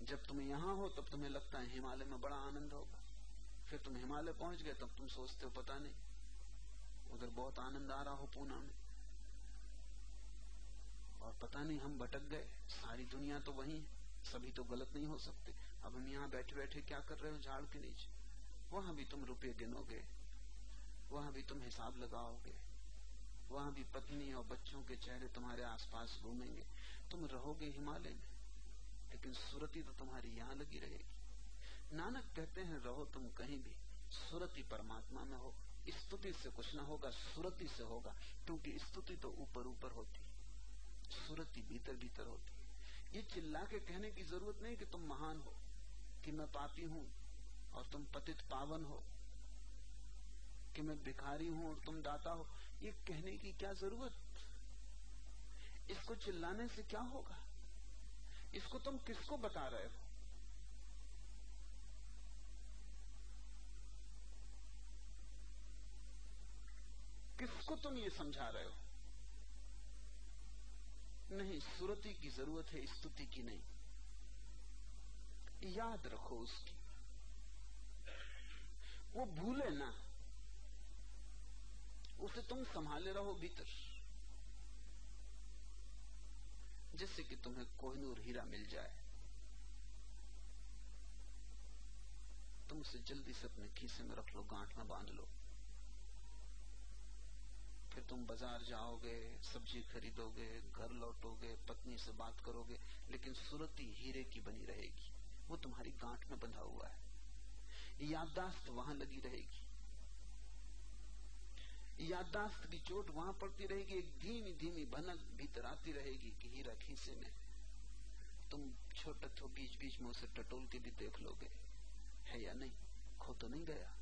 जब तुम यहाँ हो, तब तुम्हें लगता है हिमालय में बड़ा आनंद होगा। फिर तुम हिमालय पहुँच गए, तब तुम सोचते हो, पता नहीं, उधर बहुत आनंद आ रहा हो पूना में। और पता नहीं, हम भटक गए, सारी दुनिया तो वही है, सभी तो गलत नहीं हो सकते। अब हम यहाँ बैठे बैठे क्या कर रहे हो झाड़ के नीचे? वहाँ भी तुम रुपये गिनोगे, वहाँ भी तुम हिसाब लगाओगे। वहाँ भी पत्नी और बच्चों के चेहरे तुम्हारे आसपास घूमेंगे। तुम रहोगे हिमालय में, लेकिन सुरती तो तुम्हारी यहाँ लगी रहेगी। नानक कहते हैं, रहो तुम कहीं भी, सुरती परमात्मा में हो। स्तुति से कुछ ना होगा, सुरती से होगा, क्योंकि स्तुति तो ऊपर ऊपर होती। सुरती भीतर भीतर होती। ये चिल्ला के कहने की ज़रूरत नहीं कि तुम महान हो, कि मैं पापी हूँ और तुम पतित पावन हो, कि मैं भिखारी हूँ और तुम दाता हो। ये कहने की क्या ज़रूरत? इसको चिल्लाने से क्या होगा? इसको तुम किसको बता रहे हो? किसको तुम ये समझा रहे हो? नहीं, सुरति की ज़रूरत है, स्तुति की नहीं। याद रखो उसकी। वो भूले ना। उसे तुम संभाले रहो भीतर। जिससे कि तुम्हें कोहनूर हीरा मिल जाए। तुम उसे जल्दी से अपने खीसे में रख लो, गांठ में बाँध लो। फिर तुम बाज़ार जाओगे, सब्ज़ी खरीदोगे, घर लौटोगे, पत्नी से बात करोगे, लेकिन सुरती हीरे की बनी रहेगी। वो तुम्हारी गांठ में बंधा हुआ है। याददाश्त वहाँ लगी रहेगी। याददाश्त की चोट वहाँ पड़ती रहेगी, एक धीमी धीमी भनक भीतर आती रहेगी कि हीरा खीसे में। तुम छोटे थो बीच बीच में उसे टटोल के भी देख लोगे। है या नहीं? खो तो नहीं गया।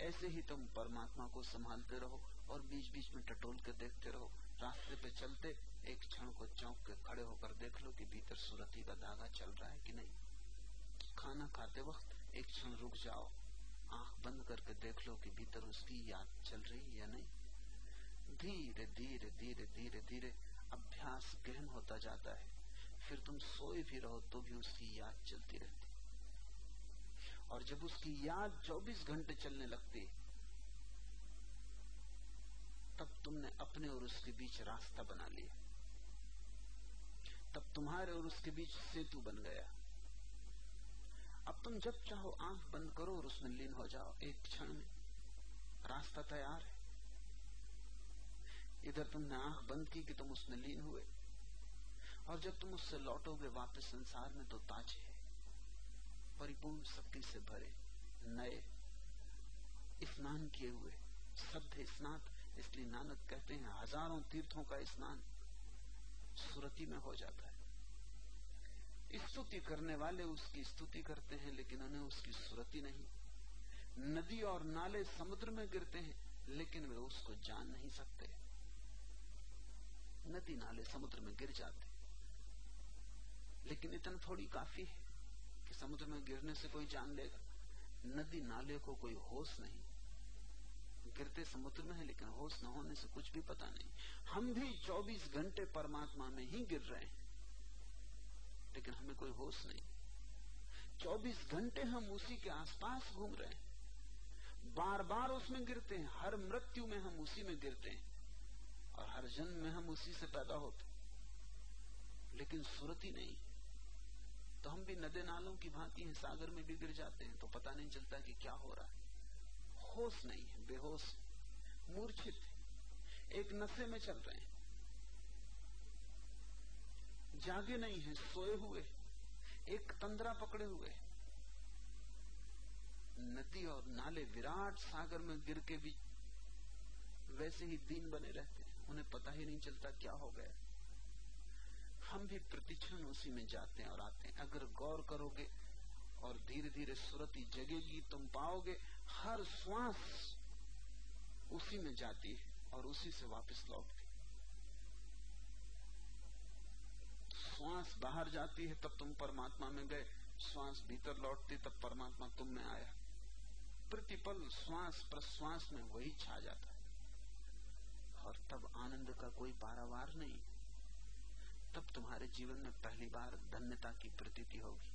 ऐसे ही तुम परमात्मा को संभालते रहो और बीच बीच में टटोल के देखते रहो। रास्ते पे चलते एक क्षण को चौंक के खड़े होकर देख लो कि भीतर सुरती का धागा चल रहा है कि नहीं। खाना खाते वक्त एक क्षण रुक जाओ। आँख बंद करके देख लो कि भीतर उसकी याद चल रही या नहीं। धीरे धीरे धीरे धीरे धीरे अभ्यास गहन होता जाता है। फिर तुम सोए भी रहो तो भी उसकी याद चलती रहती। और जब उसकी याद 24 घंटे चलने लगती, तब तुमने अपने और उसके बीच रास्ता बना लिया। तब तुम्हारे और उसके बीच सेतु बन गया। अब तुम जब चाहो आँख बंद करो और उसमें लीन हो जाओ। एक क्षण में। रास्ता तैयार है। इधर तुमने आँख बंद की कि तुम उसमें लीन हुए। और जब तुम उससे लौटोगे वापस संसार में तो ताजे परिपूर्ण शक्ति से भरे, नए, स्नान किए हुए, सभ्य स्नात, इसलिए नानक कहते हैं, हज़ारों तीर्थों का स्नान सुरति में हो जाता है। स्तुति करने वाले उसकी स्तुति करते हैं, लेकिन उन्हें उसकी सुरति नहीं। नदी और नाले समुद्र में गिरते हैं, लेकिन वे उसको जान नहीं सकते। नदी नाले समुद्र में गिर जाते लेकिन इतना थोड़ी काफ़ी है कि समुद्र में गिरने से कोई जान लेगा। नदी नाले को कोई होश नहीं। गिरते समुद्र में है, लेकिन होश न होने से कुछ भी पता नहीं। हम भी 24 घंटे परमात्मा में ही गिर रहे हैं। लेकिन हमें कोई होश नहीं। 24 घंटे हम उसी के आसपास घूम रहे हैं। बार बार उसमें गिरते हैं, हर मृत्यु में हम उसी में गिरते हैं। और हर जन्म में हम उसी से पैदा होते लेकिन सूरत ही नहीं। तो हम भी नदे नालों की भांति हैं, सागर में भी गिर जाते हैं तो पता नहीं चलता कि क्या हो रहा है। होश नहीं है, बेहोश, मूर्छित एक नशे में चल रहे हैं। जागे नहीं है, सोए हुए एक तंद्रा पकड़े हुए नदी और नाले विराट सागर में गिर के भी वैसे ही दीन बने रहते हैं। उन्हें पता ही नहीं चलता क्या हो गया। हम भी प्रतिक्षण उसी में जाते हैं और आते हैं। अगर गौर करोगे और धीरे धीरे सुरती जगेगी, तुम पाओगे, हर श्वास उसी में जाती है और उसी से वापस लौटती श्वास बाहर जाती है, तब तुम परमात्मा में गए। श्वास भीतर लौटती, तब परमात्मा तुम में आया। प्रतिपल श्वास प्रश्वास में वही छा जाता है। और तब आनंद का कोई पारावार नहीं। तब तुम्हारे जीवन में पहली बार धन्यता की प्रतीति होगी।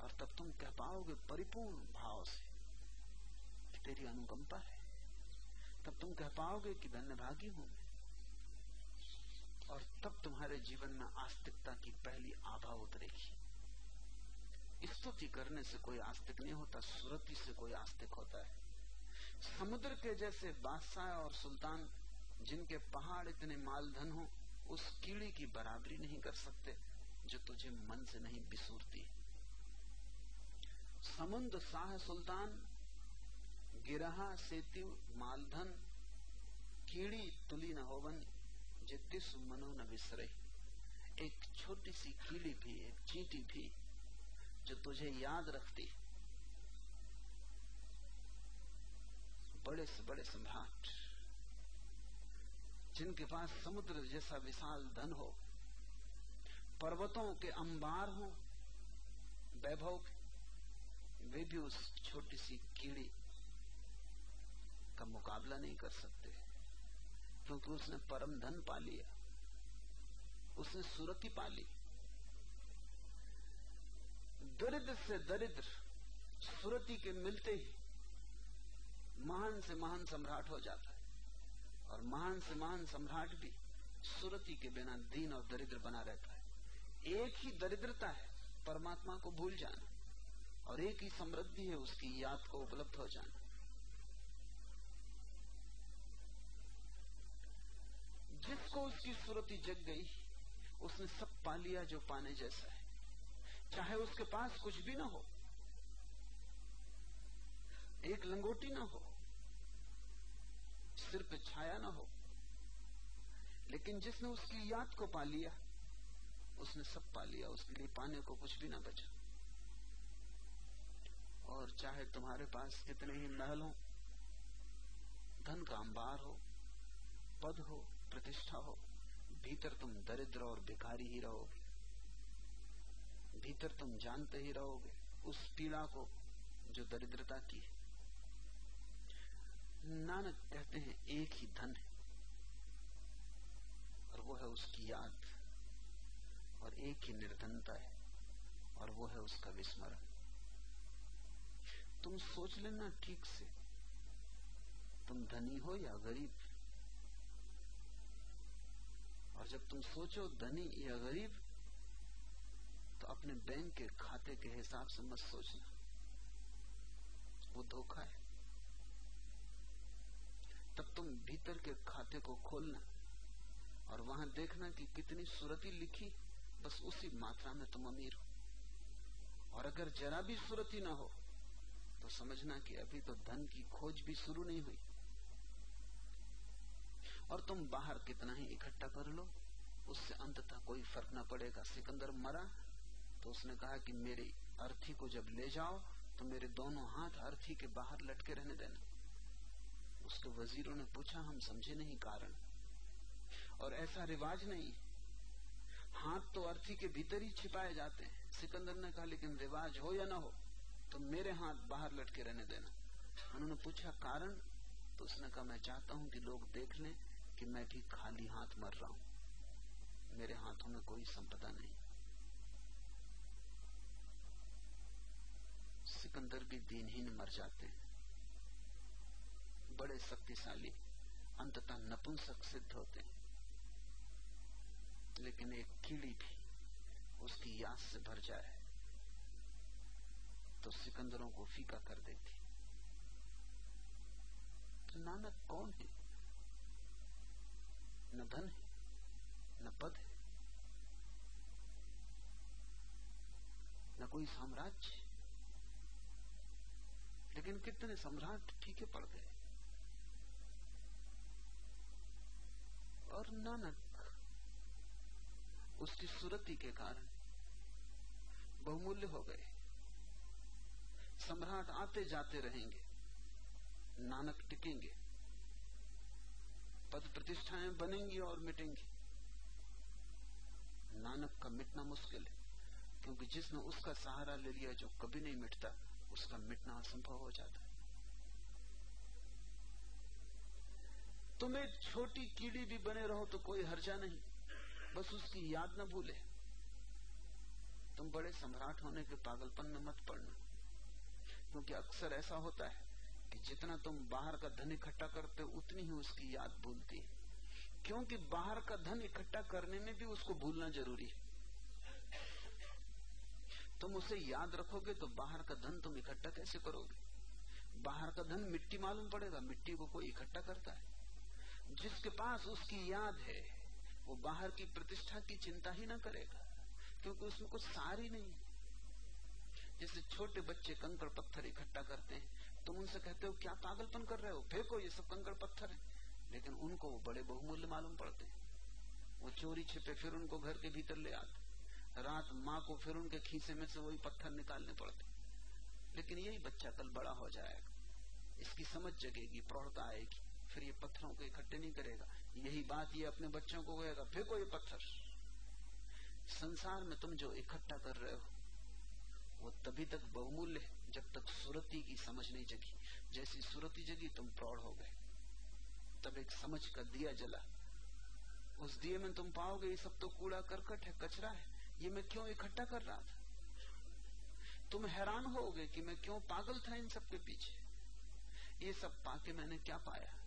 और तब तुम कह पाओगे परिपूर्ण भाव से कि तेरी अनुकंपा है। तब तुम कह पाओगे कि धन्यभागी हूँ और तब तुम्हारे जीवन में आस्तिकता की पहली आभा उतरेगी। स्तुति करने से कोई आस्तिक नहीं होता सुरति से कोई आस्तिक होता है। समुद्र के जैसे बादशाह और सुल्तान, जिनके पहाड़ इतने मालधन हो, उस कीड़ी की बराबरी नहीं कर सकते, जो तुझे मन से नहीं बिसूरती। समुद्र शाह सुल्तान, गिरहा सेतु मालधन, कीड़ी तुली न होवन जितिस मनो न विसरे एक छोटी सी कीड़ी भी एक चींटी भी जो तुझे याद रखती। बड़े से बड़े सम्राट, जिनके पास समुद्र जैसा विशाल धन हो, पर्वतों के अंबार हो, वैभव, वे भी उस छोटी सी कीड़ी का मुकाबला नहीं कर सकते। क्योंकि उसने परम धन पा लिया। उसने सुरति पा ली। दरिद्र से दरिद्र, सुरति के मिलते ही महान से महान सम्राट हो जाता है। और महान से महान सम्राट भी सुरति के बिना दीन और दरिद्र बना रहता है। एक ही दरिद्रता है, परमात्मा को भूल जाना। और एक ही समृद्धि है, उसकी याद को उपलब्ध हो जाना। उसकी सुरति जग गई, उसने सब पा लिया जो पाने जैसा है। चाहे उसके पास कुछ भी ना हो, एक लंगोटी ना हो, सिर पे छाया ना हो, लेकिन जिसने उसकी याद को पा लिया, उसने सब पा लिया, उसके लिए पाने को कुछ भी ना बचा। और चाहे तुम्हारे पास कितने ही महल हो, धन का अंबार हो, पद हो, प्रतिष्ठा हो भीतर तुम दरिद्र और भिखारी ही रहोगे। भीतर तुम जानते ही रहोगे उस पीड़ा को जो दरिद्रता की है। नानक कहते हैं, एक ही धन है। और वो है उसकी याद। और एक ही निर्धनता है। और वो है उसका विस्मरण। तुम सोच लेना ठीक से। तुम धनी हो या गरीब और जब तुम सोचो धनी या गरीब तो अपने बैंक के खाते के हिसाब से मत सोचना। वो धोखा है। तब तुम भीतर के खाते को खोलना और वहाँ देखना कि कितनी सुरती लिखी, बस उसी मात्रा में तुम अमीर हो। और अगर जरा भी सुरती ना हो तो समझना कि अभी तो धन की खोज भी शुरू नहीं हुई। और तुम बाहर कितना ही इकट्ठा कर लो, उससे अंततः कोई फ़र्क न पड़ेगा। सिकंदर मरा तो उसने कहा कि मेरी अर्थी को जब ले जाओ तो मेरे दोनों हाथ अर्थी के बाहर लटके रहने देना। उसके वजीरों ने पूछा, हम समझे नहीं कारण। और ऐसा रिवाज नहीं। हाथ तो अर्थी के भीतर ही छिपाए जाते हैं। सिकंदर ने कहा, लेकिन रिवाज हो या ना हो तो मेरे हाथ बाहर लटके रहने देना। उन्होंने पूछा, कारण? तो उसने कहा, मैं चाहता हूँ कि लोग देख लें कि मैं भी खाली हाथ मर रहा हूँ। मेरे हाथों में कोई संपदा नहीं। सिकंदर भी दिनहीन मर जाते हैं। बड़े शक्तिशाली, अंततः नपुंसक सिद्ध होते हैं। लेकिन एक कीड़ी भी उसकी याद से भर जाए तो सिकंदरों को फीका कर देती। तो नानक कौन है? न धन है, न पद है, न कोई साम्राज्य लेकिन कितने सम्राट ठीके पड़ गए और नानक उसकी सुरति के कारण बहुमूल्य हो गए। सम्राट आते जाते रहेंगे, नानक टिकेंगे। पद प्रतिष्ठाएँ बनेंगी और मिटेंगी। नानक का मिटना मुश्किल है, क्योंकि जिसने उसका सहारा ले लिया जो कभी नहीं मिटता, उसका मिटना असंभव हो जाता है। तुम एक छोटी कीड़ी भी बने रहो तो कोई हर्जा नहीं, बस उसकी याद न भूले। तुम बड़े सम्राट होने के पागलपन में मत पड़ना, क्योंकि अक्सर ऐसा होता है जितना तुम बाहर का धन इकट्ठा करते हो, उतनी ही उसकी याद भूलती है। क्योंकि बाहर का धन इकट्ठा करने में भी उसको भूलना ज़रूरी है। तुम उसे याद रखोगे तो बाहर का धन तुम इकट्ठा कैसे करोगे? बाहर का धन मिट्टी मालूम पड़ेगा, मिट्टी को कोई इकट्ठा करता है। जिसके पास उसकी याद है, वो बाहर की प्रतिष्ठा की चिंता ही ना करेगा, क्योंकि उसमें कुछ सार ही नहीं है। जैसे छोटे बच्चे कंकड़ पत्थर इकट्ठा करते हैं तुम उनसे कहते हो, क्या पागलपन कर रहे हो? फेंको ये सब कंकड़ पत्थर है. लेकिन उनको वो बड़े बहुमूल्य मालूम पड़ते वो चोरी छिपे, फिर उनको घर के भीतर ले आते रात माँ को फिर उनके खीसे में से वही पत्थर निकालने पड़ते लेकिन यही बच्चा कल बड़ा हो जाएगा। इसकी समझ जगेगी, प्रौढ़ता आएगी। फिर ये पत्थरों को इकट्ठे नहीं करेगा। यही बात ये अपने बच्चों को कहेगा फेंको ये पत्थर। संसार में तुम जो इकट्ठा कर रहे हो, वो तभी तक बहुमूल्य है। जब तक सुरति की समझ नहीं जगी, जैसी सुरति जगी, तुम प्रौढ़ हो गए। तब एक समझ का दिया जला। उस दिए में तुम पाओगे, ये सब तो कूड़ा करकट है, कचरा है। ये मैं क्यों इकट्ठा कर रहा था? तुम हैरान होगे कि मैं क्यों पागल था इन सब के पीछे। ये सब पाके मैंने क्या पाया?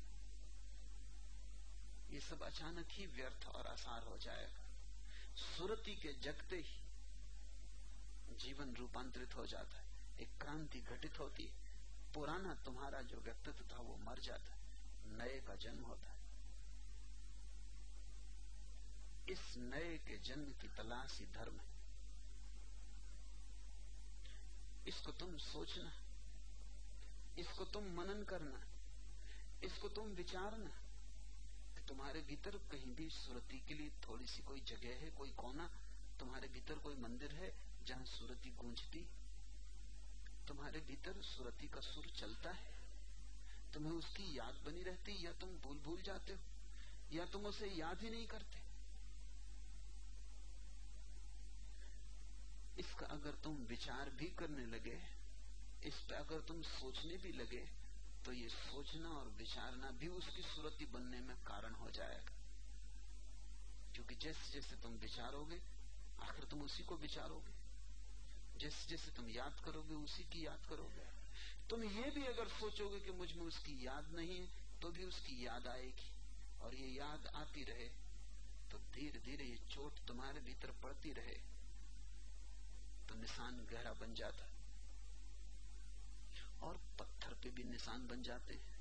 ये सब अचानक ही व्यर्थ और आसार हो जाएगा। सुरति के जगते ही जीवन रूपांतरित हो जाता है। एक क्रांति घटित होती है। पुराना तुम्हारा जो व्यक्तित्व था, वो मर जाता है। नए का जन्म होता है। इस नए के जन्म की तलाश ही धर्म है। इसको तुम सोचना, इसको तुम मनन करना, इसको तुम विचारना कि तुम्हारे भीतर कहीं भी सुरति के लिए थोड़ी सी कोई जगह है, कोई कोना, तुम्हारे भीतर कोई मंदिर है जहाँ सुरति गूंजती। तुम्हारे भीतर सुरति का सुर चलता है। तुम्हें उसकी याद बनी रहती या तुम भूल भूल जाते हो, या तुम उसे याद ही नहीं करते। इसका अगर तुम विचार भी करने लगे, इस पर अगर तुम सोचने भी लगे तो ये सोचना और विचारना भी उसकी सुरति बनने में कारण हो जाएगा। क्योंकि जैसे जैसे तुम विचारोगे, आखिर तुम उसी को विचारोगे। जैसे जैसे तुम याद करोगे, उसी की याद करोगे। तुम ये भी अगर सोचोगे कि मुझमें उसकी याद नहीं है तो भी उसकी याद आएगी। और ये याद आती रहे तो धीरे धीरे ये चोट तुम्हारे भीतर पड़ती रहे तो निशान गहरा बन जाता। और पत्थर पे भी निशान बन जाते हैं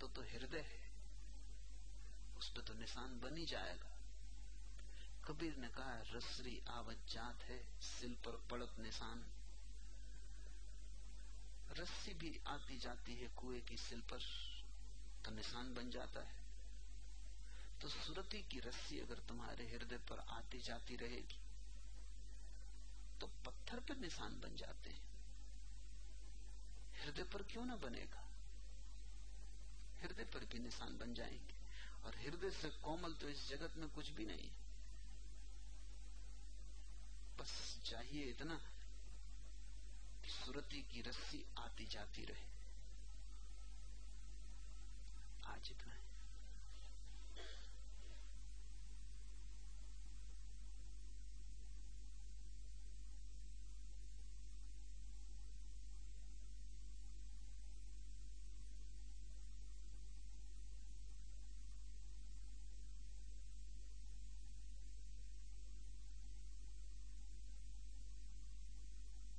तो तो हृदय है, उस पर तो निशान बन ही जाएगा। कबीर ने कहा, रसरी आवत जात है, सिल पर पड़त निशान। रस्सी भी आती जाती है कुएँ की सिल पर तो निशान बन जाता है। तो सुरति की रस्सी अगर तुम्हारे हृदय पर आती जाती रहेगी तो पत्थर पर निशान बन जाते हैं। हृदय पर क्यों ना बनेगा? हृदय पर भी निशान बन जाएँगे। और हृदय से कोमल तो इस जगत में कुछ भी नहीं बस चाहिए इतना कि की रस्सी आती जाती रहे। आज इतना